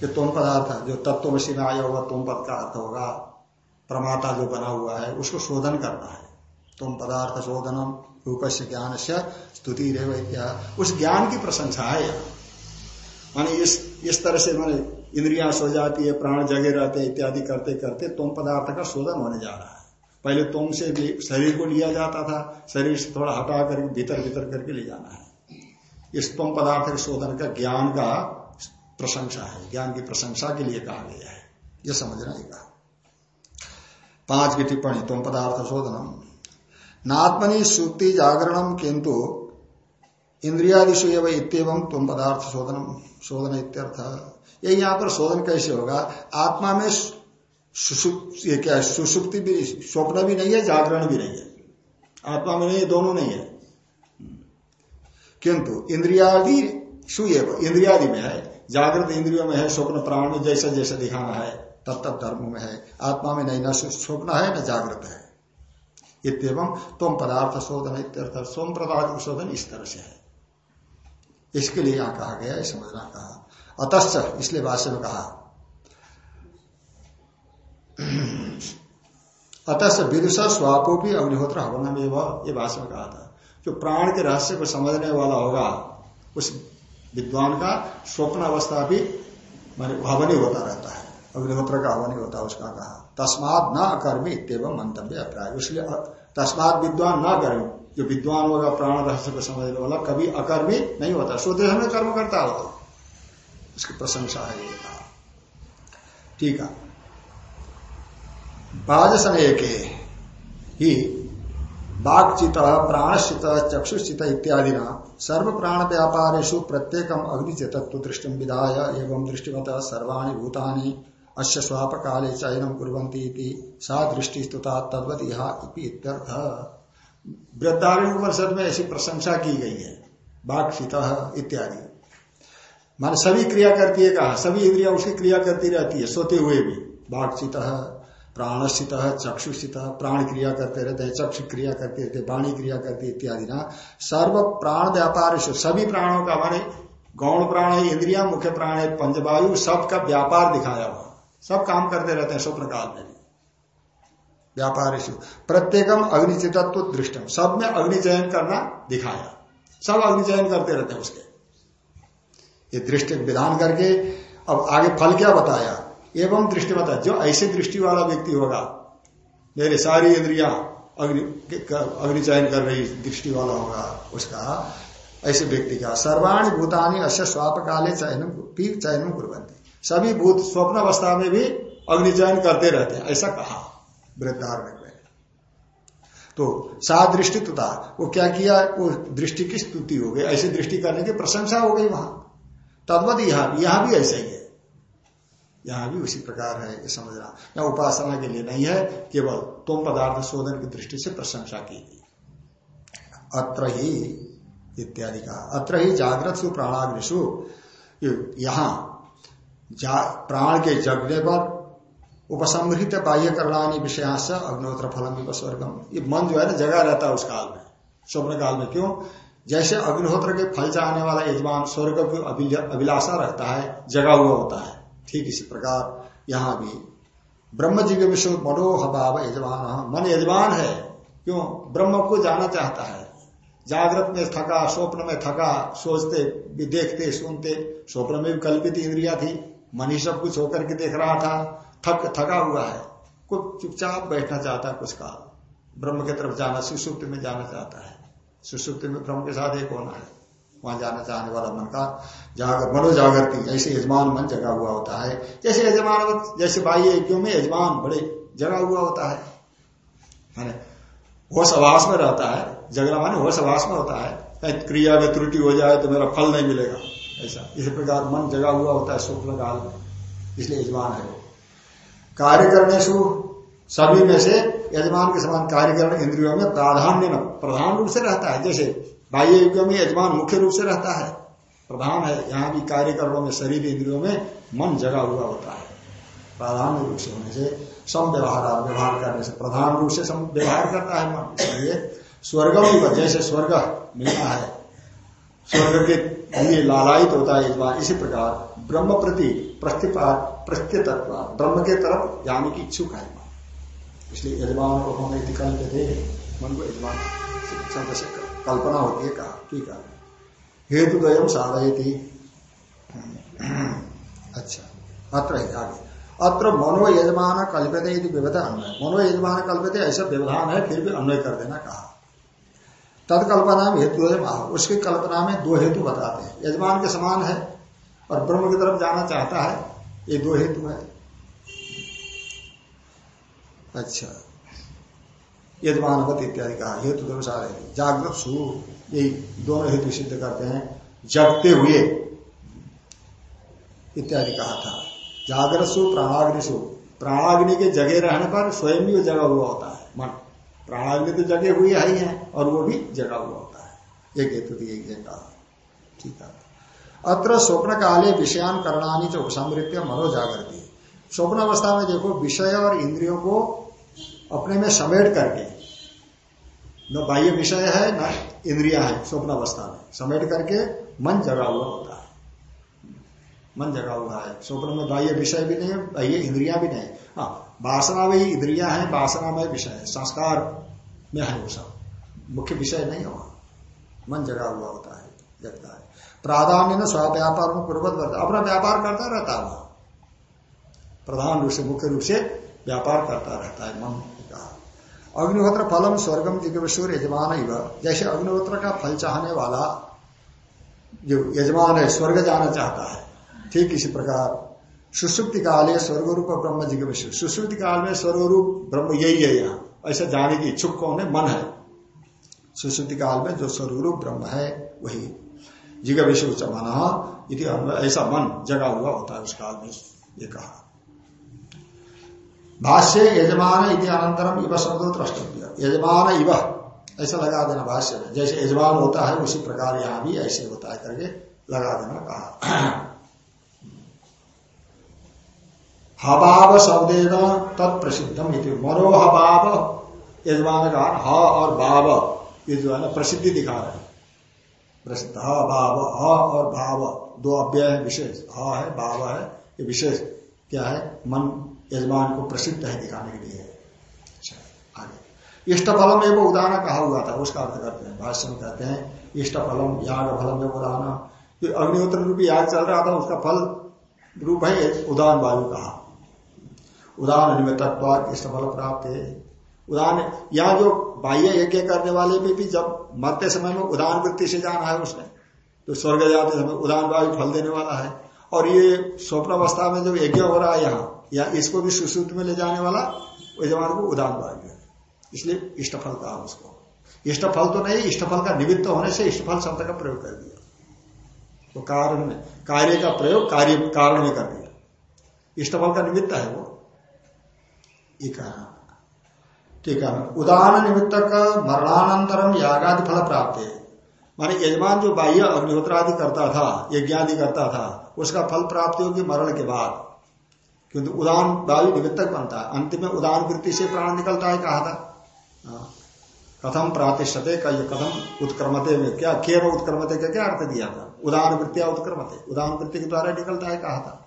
ये तुम पदार्थ, जो तत्व में आया होगा, तुम पद का अर्थ होगा। प्रमाता जो बना हुआ है, उसको शोधन करना है। तुम पदार्थ शोधनम रूप से ज्ञान से स्तुति रेव उस ज्ञान की प्रशंसा है यहाँ। माने इस इस तरह से मैंने इंद्रियाँ सो जाती है, प्राण जगे रहते इत्यादि करते करते तुम पदार्थ का शोधन होने जा रहा है। पहले तुम से शरीर को लिया जाता था, शरीर से थोड़ा हटा कर भीतर भीतर करके ले जाना है। इस तुम पदार्थ के शोधन का ज्ञान का प्रशंसा है, ज्ञान की प्रशंसा के लिए कहा गया है। यह समझना ही कहा पाँच की टिप्पणी, तुम पदार्थ शोधनम। नात्मनि सुक्ति जागरणम किंतु इंद्रियादिशु एवं इतम तुम पदार्थ शोधन शोधन इत्यर्थ। ये यहाँ पर शोधन कैसे होगा? आत्मा में ये क्या है? सुसुप्ति भी, स्वप्न भी नहीं है, जागरण भी नहीं है। आत्मा में नहीं दोनों नहीं है। किंतु इंद्रियादि सुएव इंद्रियादि में है। जागृत इंद्रियों में है, स्वप्न प्राण में जैसा जैसा दिखाना है, तब तब धर्म में है। आत्मा में नहीं, न स्वप्न है, न जागृत है। इतम तुम पदार्थ शोधन इत्यर्थ सोम पदार्थ शोधन इस तरह से है। इसके लिए यहाँ कहा गया समझना कहा। अतश्च इसलिए भाष्य में कहा। अतः विदुषा स्वापो भी अग्निहोत्र में ये भाषण कहा था। जो प्राण के रहस्य को समझने वाला होगा, उस विद्वान का स्वप्न अवस्था भी मान हवन ही होता रहता है। अग्निहोत्र का हवन ही होता है, उसका कहा। तस्मात न अकर्मी इतम मंतव्य अभिप्राय। इसलिए तस्मात विद्वान न कर्मी जो विद्वान होगा प्राण रहस्य को समझने वाला, कभी अकर्मी नहीं होता। स्वदेह में कर्म करता होगा उसकी प्रशंसा है ये। कहा ठीक है। बाज समय के ही बाघचित प्राणश्चित, चक्षुश्चित इत्यादि सर्व प्राण व्यापारेशु प्रत्येकम अग्निचेतत्व दृष्टि विधाय एवं दृष्टिमत सर्वाणी भूतानि अश्य स्वाप काले चयनम कुरंती सा दृष्टि स्तुता तद्वत इत्यर्थ। वृद्धारण उपनिषद में ऐसी प्रशंसा की गई है बाघचित इत्यादि। मान सभी क्रिया करती है कहा? सभी इंद्रिया उसकी क्रिया करती रहती है, सोते हुए भी। बाघ बाघचित प्राणस्थित चक्षुषित प्राण क्रिया करते रहते हैं, चक्षु क्रिया करते रहते वाणी क्रिया करते इत्यादि ना। सर्व प्राण व्यापार सभी प्राणों का माने गौण प्राण है, इंद्रिया मुख्य प्राण है, पंचवायु सबका व्यापार दिखाया हुआ। सब काम करते रहते हैं स्वप्न काल में। व्यापार प्रत्येकम अग्निचितत्व दृष्टम सब में अग्नि चयन करना दिखाया। सब अग्नि चयन करते रहते हैं उसके। ये दृष्टि विधान करके अब आगे फल क्या बताया? एवं दृष्टि बताया। जो ऐसे दृष्टि वाला व्यक्ति होगा, मेरे सारी इंद्रिया अग्नि अग्नि चयन कर रही दृष्टि वाला होगा उसका। ऐसे व्यक्ति का सर्वाणी भूतानी अश्य स्वाप काले चयन चयन कुरबंती सभी भूत स्वप्न अवस्था में भी अग्नि चयन करते रहते हैं। ऐसा कहा। वृद्धार्मिक में तो सा दृष्टि तुता वो क्या किया, वो दृष्टि की स्तुति हो गई, ऐसी दृष्टि करने की प्रशंसा हो गई वहाँ। तद्वत यहाँ यहाँ भी ऐसा ही है। यहाँ भी उसी प्रकार है, ये समझना या उपासना के लिए नहीं है, केवल तुम पदार्थ शोधन की दृष्टि से प्रशंसा की गई। अत्र ही, इत्यादि का अत्र ही जागृत सु प्राणाग्निशु यहाँ प्राण के जगने पर उपसंहृत बाह्य करणानी विषयांश अग्नोत्र फलम स्वर्गम ये मन जो है ना जगह रहता है उस काल में, स्वप्न काल में। क्यों? जैसे अग्निहोत्र के फल चाहने वाला यजमान स्वर्ग की अभिलाषा रहता है, जगा हुआ होता है। ठीक इसी प्रकार यहाँ भी। ब्रह्म जी के विश्व मनोहभाव यजमान। मन यजमान है। क्यों? ब्रह्म को जाना चाहता है। जागृत में थका, स्वप्न में थका, सोचते भी देखते, सुनते, स्वप्न में भी कल्पित इंद्रिया थी। मन ही सब कुछ होकर के देख रहा था। थक, थका हुआ है। कुछ चुपचाप बैठना चाहता है, कुछ काल ब्रह्म की तरफ़ जाना, सुसुप्त में जाना चाहता है। सुसुप्त में ब्रह्म के साथ एक होना है। वहाँ जाना, चाहने वाला मन का जागर, मनोजागृति ऐसे यजमान मन जगा हुआ होता है। जैसे यजमान जैसे बाह्य यज्ञों में यजमान बड़े जगा हुआ होता है। होश आवास में रहता है। जगना माने होश आवास में होता है। क्रिया में त्रुटि हो जाए तो मेरा फल नहीं मिलेगा। ऐसा। इसी प्रकार मन जगा हुआ होता है शुक्ल काल में इसलिए यजमान है वो। कार्य करने से सभी में से यजमान के समान कार्य करने इंद्रियों में प्राधान्य प्रधान रूप से रहता है। जैसे बाह्य युग में यजमान मुख्य रूप से रहता है। प्रधान है। यहाँ भी कार्यकरणों में, शरीर इंद्रियों में मन जगा हुआ होता है। प्रधान रूप से होने से सम व्यवहार व्यवहार करने से प्रधान रूप से सम व्यवहार करता है मन। इसलिए स्वर्ग जैसे स्वर्ग मिलना है, स्वर्ग के लिए लालायित होता है यजमान इसी प्रकार ब्रह्म प्रति प्रत्यतत्व ब्रह्म के तरफ़ जाने की इच्छुक है इसलिए यजमान को हम कल्प थे मन को यजमान कल्पना होती है, कहा, ठीक है। हेतु द्वयम साधयती। अच्छा अत्र आगे। अत्र मनो यजमान कल्पते व्यवधान अन्वय मनो यजमान कल्पते ऐसा व्यवधान है, फिर भी अन्वय कर देना कहा। तत्कल्पना में हेतु उसकी कल्पना में दो हेतु बताते हैं। यजमान के समान है और ब्रह्म की तरफ़ जाना चाहता है, ये दो हेतु है। अच्छा। यजमानवत इत्यादि कहा। हेतु दो सारे जागृत सु यही दोनों हेतु सिद्ध करते हैं। जगते हुए इत्यादि कहा था। जागृत सु प्राणाग्नि सु प्राणाग्नि के जगे रहने पर स्वयं भी जगा हुआ होता है। मन। प्राणाग्नि तो जगे हुई है ही है। और वो भी जगा हुआ होता है। एक हेतु गए कहा ठीक है। अत्र स्वप्न काले विषयान करणानी जो समृत्य मनोजागृति स्वप्न अवस्था में देखो, विषय और इंद्रियों को अपने में समेट करके, न बाह्य विषय है, न इंद्रिया है स्वप्न अवस्था में। समेट करके मन जगा हुआ होता है। मन जगा हुआ है। स्वप्न में बाह्य विषय भी नहीं है, बाह्य इंद्रिया भी नहीं हाँ वासना में ही इंद्रिया है, वासना में विषय है। संस्कार में है वो सब। मुख्य विषय नहीं है मन जगा हुआ होता है, जगता है। प्राधान्य में व्यापार में पूर्वत करता अपना व्यापार करता रहता है प्रधान रूप से, मुख्य रूप से व्यापार करता रहता है मन कहा अग्निहोत्र फलम स्वर्गम जिज्ञेश्वर यजमान जैसे अग्निहोत्र का फल चाहने वाला जो यजमान है, स्वर्ग जाना चाहता है, ठीक इसी प्रकार। सुश्रुति काल है स्वर्गरूप ब्रह्म जिज्ञेश्वर सुश्रुति काल में स्वर्गरूप ब्रह्म यही है यहाँ। ऐसा जाने की इच्छुक कौन है? मन है। सुश्रुति काल में जो स्वरूप ब्रह्म है, वही। जिग विश्व मन यदि ऐसा मन जगा हुआ होता है उस काल में, ये कहा। भाष्य यजमान इति अनंतरम इव शब्द द्रष्टव्य। यजमान इव, ऐसा लगा देना भाष्य में। जैसे यजमान होता है, उसी प्रकार यहाँ भी ऐसे होता है करके लगा देना कहा। हबाव शब्देन तत्प्रसिद्धम मनोहबाव यजमान का ह और भाव। ये जो है ना प्रसिद्धि दिखा रहे प्रसिद्ध, ह, भाव, ह और भाव, दो अव्यय है विशेष। ह है, भाव है, ये विशेष क्या है? मन, यजमान को प्रसिद्ध है दिखाने के लिए। अच्छा आगे। इष्ट फलम एवं उदाहरण कहा हुआ था, उसका अर्थ करते हैं, भाष्य में कहते हैं इष्ट फलम याग फलम एवं उदाहरण। अग्निहोत्र रूपी याग चल रहा था, उसका फल रूप है, उदाहरण वायु कहा। उदाहरण निमित्त इष्ट फल प्राप्त है। उदाहरण यहाँ जो बाह्य यज्ञ करने वाले में भी जब मरते समय में उदाहरण वृत्ति से जाना है उसने तो स्वर्ग जाते समय उदाहरण वायु फल देने वाला है। और ये स्वप्न अवस्था में जो यज्ञ हो रहा है यहाँ, या इसको भी सुश्रुत में ले जाने वाला यजमान को उदान वायु है। इसलिए इष्टफल कहा उसको। इष्टफल तो नहीं, इष्टफल का निमित्त होने से इष्टफल शब्द का प्रयोग कर दिया। तो कारण में, कार्य का प्रयोग कार्य कारण में कर दिया। इष्टफल का निमित्त है वो। ये कहा। ठीक है। उदान निमित्त का मरणानंतरम यागादि फल प्राप्त। है माने यजमान जो बाह्य अग्निहोत्र आदि करता था, यज्ञादि करता था, उसका फल प्राप्ति होगी मरण के बाद। किंतु उदान वायु निमित्तक बनता है। अंत में उदान वृत्ति से प्राण निकलता है, कहा था। हाँ। कथम प्रातिशते का कथम उत्क्रमते में क्या केव उत्क्रमते का क्या अर्थ दिया था? उदान वृत्तिया उत्क्रमते। उदान वृत्ति के द्वारा निकलता है, कहा था।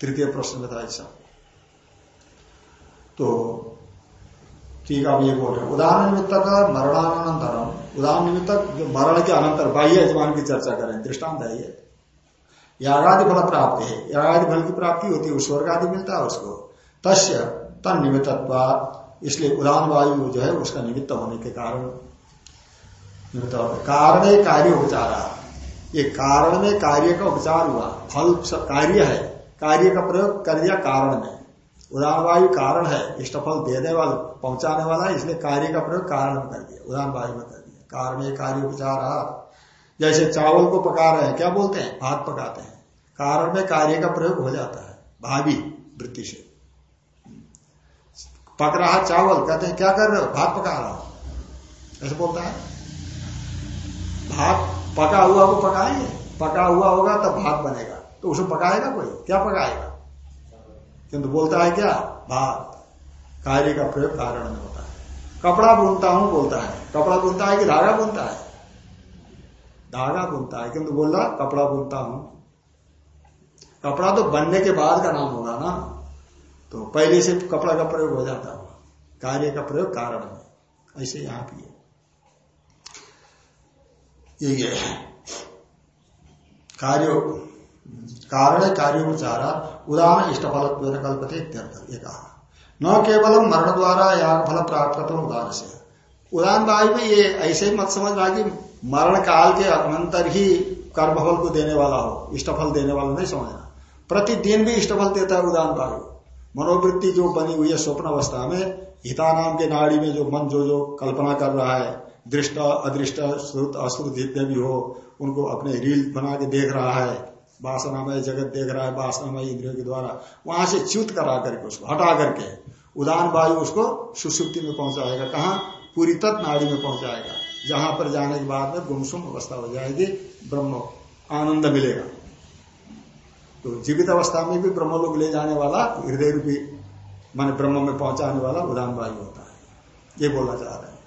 तृतीय प्रश्न में था ऐसा। तो ठीक है ये बोल रहे उदाहरण निमित्त का मरणानंतरम। उदाहरण निमित्त मरण के अनंतर बाह्य यजमान की चर्चा करें, दृष्टांत है ये। यागादि फल प्राप्ति है। यागादि फल की प्राप्ति होती है स्वर्ग आदि मिलता है उसको। तस्य तन निमित्त इसलिए उदान वायु जो है, उसका निमित्त होने के कारण, निमित्त कारण। कार्य उपचार ये कारण में कार्य का उपचार हुआ। फल कार्य है। कार्य का प्रयोग कर दिया कारण में। उदान वायु कारण है। इष्टफल देने वाला, पहुँचाने वाला है, इसलिए कार्य का प्रयोग कारण में कर दिया। उदान वायु में कर दिया। कारण कार्य उपचार जैसे चावल को पका रहे हैं, क्या बोलते हैं? भात पकाते हैं। कारण में कार्य का प्रयोग हो जाता है भावी वृत्ति से। पक रहा चावल, कहते हैं, क्या कर रहे हो? भात पका रहा हूँ। ऐसे बोलता है। भात पका हुआ को पकाएँगे। पका हुआ होगा तब भात बनेगा। तो उसे पकाएगा कोई? क्या पकाएगा? किंतु बोलता है क्या? भात कार्य का प्रयोग कारण में होता है। कपड़ा बुनता हूँ, बोलता है। कपड़ा बुनता है कि धागा बुनता है? धागा बुनता है। किंतु बोल रहा कपड़ा बुनता हूँ। कपड़ा तो बनने के बाद का नाम होगा ना। तो पहले से कपड़ा का प्रयोग हो जाता होगा। कार्य का प्रयोग कारण में ऐसे यहाँ भी है। ये कार्य कारण कार्योपचारा उदाहरण इष्ट फल कल्पते न केवल मरण द्वारा याग फल प्राप्त उदाहरण से। उदाहरण भाई में ये ऐसे ही मत समझ रहा कि मरण काल के अनंतर ही कर्मफल को देने वाला हो, इष्टफल देने वाला नहीं समझना। प्रतिदिन भी इष्टफल देता है उदाहरण वायु मनोवृत्ति जो बनी हुई है स्वप्न अवस्था में हिता नाम के नाड़ी में जो मन जो जो कल्पना कर रहा है, दृष्ट, अदृष्ट श्रुत अश्रुत जितने भी हो, उनको अपने रील बना के देख रहा है वासनामय जगत देख रहा है, वासनामय इंद्रियों के द्वारा। वहाँ से च्युत करा करके उसको, हटा करके, उदान वायु उसको सुसुप्ति में पहुंचाएगा। कहा? पूरी तत् नाड़ी में पहुंचाएगा। जहाँ पर जाने के बाद में गुमसुम अवस्था हो जाएगी, ब्रह्म, आनंद मिलेगा। तो जीवित अवस्था में भी ब्रह्म लोग ले जाने वाला, हृदय रूपी, मान ब्रह्म में पहुँचाने वाला उदान वायु होता है। ये बोलना चाह रहे हैं।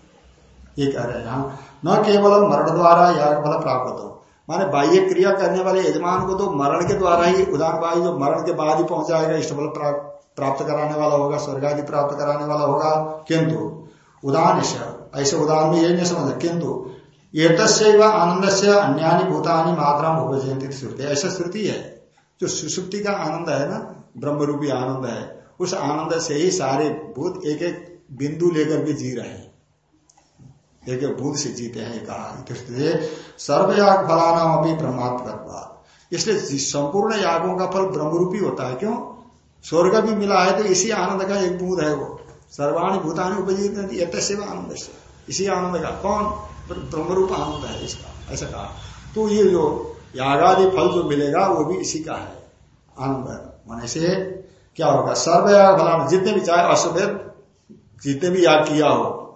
ये कह रहे हैं यहाँ न केवल मरण द्वारा या फल प्राप्त हो। माने बाह्य क्रिया करने वाले यजमान को तो मरण के द्वारा ही उदान वायु जो मरण के बाद ही पहुंचाएगा इष्टफल प्राप्त कराने वाला होगा, स्वर्ग आदि प्राप्त कराने वाला होगा, किंतु उदान ऐसे उदान में यही नहीं समझ किंतु एक आनंद से अन्य भूतानी मात्रा उपजयंती श्रुति ऐसा श्रुति है, जो सुसुप्ति का आनंद है ना ब्रह्म रूपी आनंद है, उस आनंद से ही सारे भूत एक एक बिंदु लेकर के जी रहे हैं। एक बुद्ध से जीते हैं कहा। सर्वयाग फलानाम अभी ब्रह्मात्म इसलिए संपूर्ण यागों का फल ब्रह्मरूपी होता है क्यों? स्वर्ग भी मिला है तो इसी आनंद का एक बूंद है वो। सर्वाणी भूतानी उपजीत आनंद से। इसी आनंद का। कौन? ब्रह्मरूप आनंद है इसका ऐसा कहा। तो ये जो यागादि फल जो मिलेगा वो भी इसी का है आनंद। माने से क्या होगा? सर्वयाग फलाना जितने भी चाहे अश्वेद जितने भी याग किया हाँ,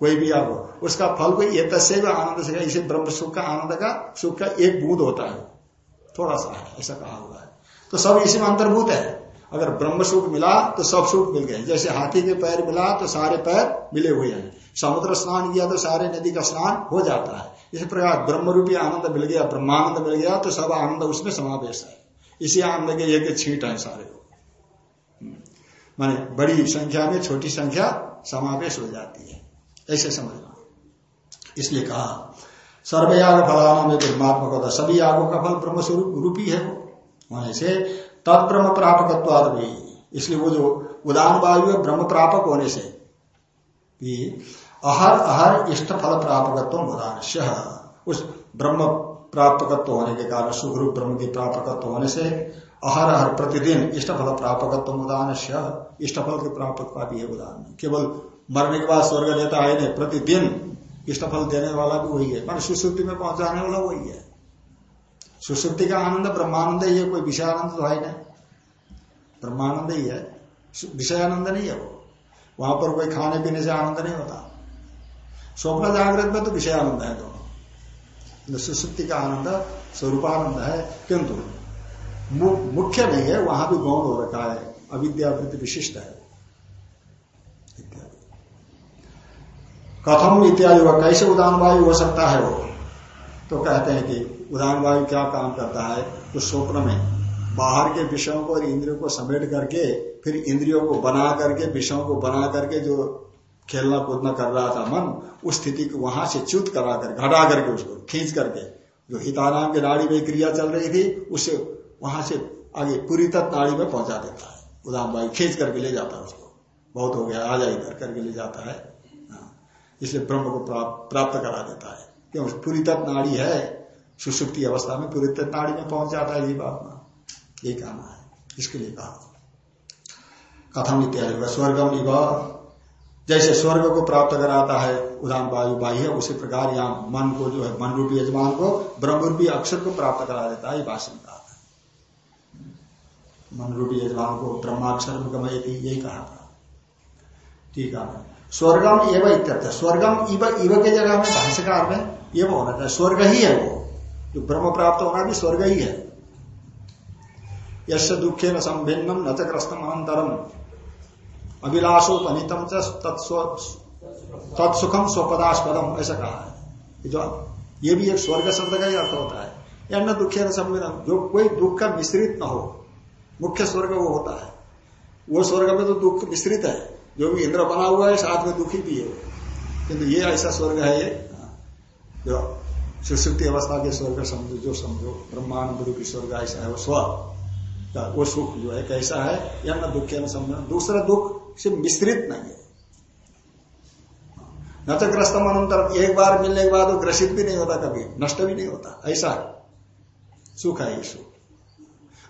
कोई भी आप उसका फल कोई ये तस्व आनंद से इसे ब्रह्म सुख का आनंद का, सुख का एक बूंद होता है। थोड़ा सा है, ऐसा कहा हुआ है। तो सब इसी में अंतर्भूत है। अगर ब्रह्म सुख मिला तो सब सुख मिल गए। जैसे हाथी के पैर मिला तो सारे पैर मिले हुए हैं। समुद्र स्नान किया तो सारे नदी का स्नान हो जाता है। इसी प्रकार ब्रह्म रूपी आनंद मिल गया, ब्रह्मानंद मिल गया तो सब आनंद उसमें समावेश है। इसी आनंद के एक छीट है सारे हम्म। माने बड़ी संख्या में छोटी संख्या समावेश हो जाती है। ऐसे समझना। इसलिए कहा सर्वयाग फलाना में ब्रह्मात्मक होता, सभी यागों का फल ब्रह्म स्वरूप रूपी है वो। वहाँ से तत्ब्रह्म प्रापक भी। इसलिए वो जो उदान वायु है ब्रह्म प्रापक होने से भी अहर अहर इष्ट फल प्रापकत्व उदान उस ब्रह्म प्राप्तकत्व होने के कारण, सुखरूप ब्रह्म के प्रापकत्व होने से अहर अहर प्रतिदिन इष्ट फल प्रापकत्व इष्ट फल के प्रापक का भी है उदाहरण। केवल मरने के बाद स्वर्ग देता है नहीं, प्रतिदिन इष्टफल देने वाला भी वही है। मान सुश्रुति में पहुँचाने वाला वही है। सुश्रुति का आनंद, ब्रह्मानंद ही है, कोई विषय आनंद तो है नहीं। ब्रह्मानंद ही है। विषय आनंद नहीं है वो। वहाँ पर कोई खाने पीने से आनंद नहीं होता। स्वप्न जागृत में तो विषय आनंद है दोनों। सुश्रुति का आनंद, स्वरूपानंद है। किंतु मुख्य नहीं है, वहाँ भी गौण हो रखा है। अविद्यावृत्ति विशिष्ट है। कथम इत्यादि वह कैसे उदान वायु हो सकता है वो? तो कहते हैं कि उदान वायु क्या काम करता है? तो स्वप्न में बाहर के विषयों को और इंद्रियों को समेट करके, फिर इंद्रियों को बना करके, विषयों को बना करके जो खेलना कूदना कर रहा था मन, उस स्थिति को वहाँ से च्युत करा कर, घटा करके उसको, खींच करके। जो हिताराम की नाड़ी में क्रिया चल रही थी, उसे वहाँ से आगे पूरी तक नाड़ी में पहुँचा देता है। उदान वायु खींच करके ले जाता है उसको। बहुत हो गया, आ जाए इधर करके ले जाता है। इसलिए ब्रह्म को प्राप्त करा देता है। क्यों? पूरी तत्व नाड़ी है, सुसुप्ति अवस्था में पूरी तत्व नाड़ी में पहुँच जाता है जीवात्मा ये कहना है। इसके लिए कहा। कथम इत्यादि स्वर्गम इव जैसे स्वर्ग को प्राप्त कराता है उदान वायु बाह्य, उसी प्रकार यहाँ मन को जो है, मन रूपी यजमान को, ब्रह्म रूपी अक्षर को प्राप्त करा देता है भाषण कहा था। मन रूपी यजमान को ब्रह्माक्षर में गमयती, यही कहा था। ठीक है। स्वर्गम एवं इत्यर्थ। स्वर्गम इव इव के जगह में, भाष्यकार में एवं होना चाहिए। स्वर्ग ही है वो। जो ब्रह्म प्राप्त होना भी स्वर्ग ही है। यश दुखे न संभिन्नम न त्रस्तम अनंतरम अभिलाषोपनीतम तत्सुखम स्वपदास्पदम, ऐसा कहा है। जो, ये भी एक स्वर्ग शब्द का ही अर्थ होता है। या न दुखे न संभिन्नम। जो कोई दुख का मिश्रित न हो, मुख्य स्वर्ग वो होता है। वो स्वर्ग में तो दुख मिश्रित है। जो भी इंद्र बना हुआ है, साथ में दुखी भी है। किंतु ये ऐसा स्वर्ग है, ये, जो सुश्रुति अवस्था के स्वर्ग समझो, जो समझो ब्रह्मांड रूपी स्वर्ग ऐसा है, वो स्व वो सुख जो है, कैसा है, या न दुख न समझना दूसरा दुख से मिश्रित नहीं है। न तो ग्रस्त अनुतर, एक बार मिलने के बाद वो ग्रसित भी नहीं होता कभी, नष्ट भी नहीं होता, ऐसा है। सुख है ये सुख।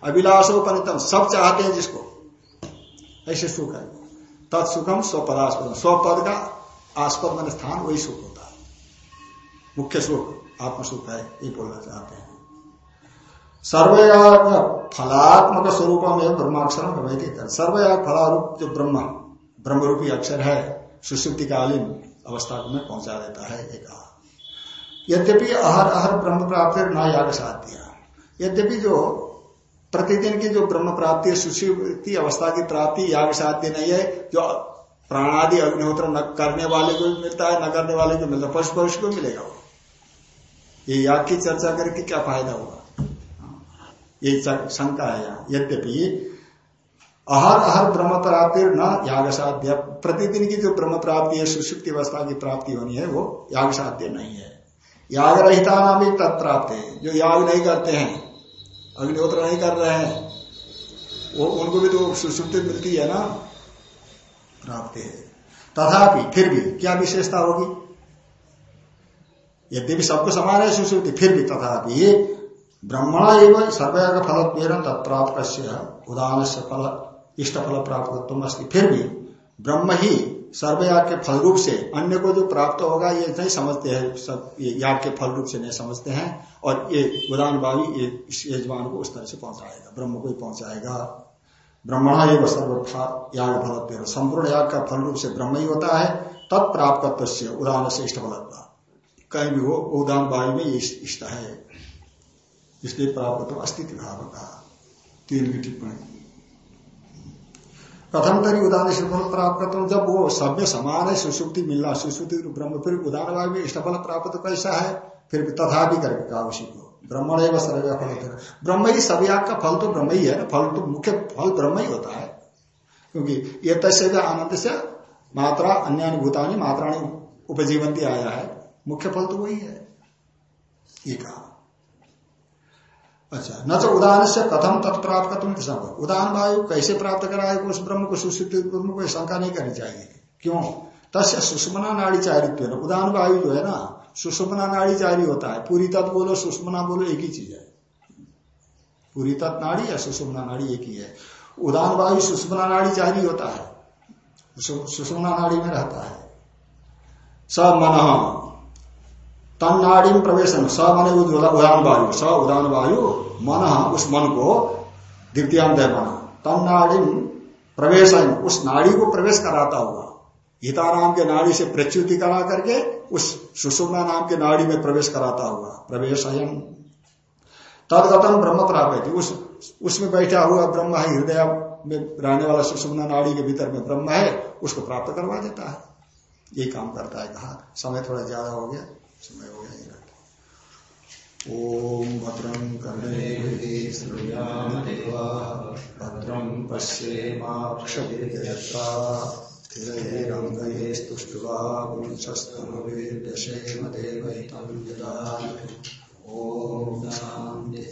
अभिलाषोपनितम, सब चाहते हैं जिसको, ऐसे सुख है। तत्सुखम स्वपदास्पद स्वपद का आस्पद मान स्थान वही सुख होता है। मुख्य सुख आत्म सुख है, ये बोलना चाहते हैं। सर्वयाग फलात्मक स्वरूप में ब्रह्माक्षर प्रवैत सर्वयाग फलारूप जो ब्रह्म, ब्रह्मरूपी अक्षर है, सुश्रुतिकालीन अवस्था में पहुँचा देता है एक यद्यपि अहर अहर ब्रह्म प्राप्ति न याग साध्य। यद्यपि जो प्रतिदिन की जो ब्रह्म प्राप्ति है सुश्रुति अवस्था की प्राप्ति याग साध्य नहीं है, जो प्राणादि अग्निहोत्र न करने वाले को भी मिलता है, न करने वाले को मिलता है, पशु पशु को मिलेगा वो। ये याग की चर्चा करके क्या फ़ायदा होगा? ये शंका है यहाँ। यद्यपि अहर अहर ब्रह्म प्राप्ति न याग साध्य प्रतिदिन की जो ब्रह्म प्राप्ति है सुषुप्ति अवस्था की प्राप्ति होनी है, वो याग साध्य नहीं है। याग रहिता नाम भी तत्प्राप्त है। जो याग नहीं करते हैं अग्निहोत्र नहीं कर रहे हैं। वो, उनको भी तो सुश्रुति मिलती है ना, प्राप्त है। तथापि, फिर भी क्या विशेषता होगी? यद्यपि सबको समान है सुश्रुति, फिर भी तथापि ब्रह्मणा एवं सर्वयाग फल तत्प्राप्त उदाहरण से फल इष्ट फल प्राप्त फिर भी ब्रह्म ही सर्वयाग के फल रूप से, अन्य को जो प्राप्त होगा, ये नहीं समझते हैं सब, ये याग के फल रूप से नहीं समझते हैं, और ये उदान भावी ये यजमान को उस तरह से पहुंचाएगा, ब्रह्म को ही पहुंचाएगा। ब्रह्मणा एवं सर्व याग फल संपूर्ण याग का फल रूप से ब्रह्म ही होता है तत्प्राप्त उदान से इष्ट फल कहीं भी हो, उदान वायु में ये इष्ट है। इसलिए प्राप्त अस्तित्व भाव का तीन की टिप्पणी। प्रथम तरी उदान फल प्राप्त करता हूँ। जब वो सब में समान है, सुसुप्ति मिलना, सुसुप्ति ब्रह्म, फिर उदान भाव में इष्ट फल प्राप्त तो कैसा है? फिर तथा भी करके कहा उसी को ब्रह्मण एवं सर्व फल ब्रह्म ही याग का फल तो ब्रह्म ही है ना? फल तो मुख्य फल ब्रह्म ही होता है। क्योंकि ये तस्य आनंद से मात्रा अन्य भूतानी मात्राणी उपजीवंती आया है। मुख्य फल तो वही है। ये कहा। अच्छा न तो उदाहरण से कथम तत्प्राप्त तुम सब उदाहरण वायु कैसे प्राप्त कराए उस ब्रह्म को सुश्रुत ब्रह्म को शंका नहीं करनी चाहिए। क्यों? तस्य सुषमना नाड़ी चारित्व उदाहरण वायु जो है ना, सुषमना नाड़ी चारी होता है। पूरी तत्व बोलो, सुषमना बोलो, एक ही चीज़ है। पूरी तत्व नाड़ी या सुषमना नाड़ी एक ही है। उदाहरण वायु सुषमना नाड़ी चारी होता है। सुषमना नाड़ी में रहता है। सब मन तन नाड़ी में प्रवेश। स मन उदान वायु स उदान वायु मन, उस मन को द्वितीयांत मन तन नाड़ी प्रवेश, उस नाड़ी को प्रवेश कराता हुआ। हिता नाम के नाड़ी से प्रच्युति करा करके उस सुषुम्ना नाम के नाड़ी में प्रवेश कराता हुआ। प्रवेश तदगतम ब्रह्म प्राप्त उस उसमें बैठा हुआ ब्रह्म है, हृदय में रहने वाला सुषुम्ना नाड़ी के भीतर में ब्रह्म है, उसको प्राप्त करवा देता है। ये काम करता है कहा। समय थोड़ा ज़्यादा हो गया। समय हो जाएगा ओम भद्रं कर्णे भद्रं पश्येमाक्षभिर्यथा स्थिरैरङ्गैस्तुष्ट्वा देवैतं ॐ शान्ति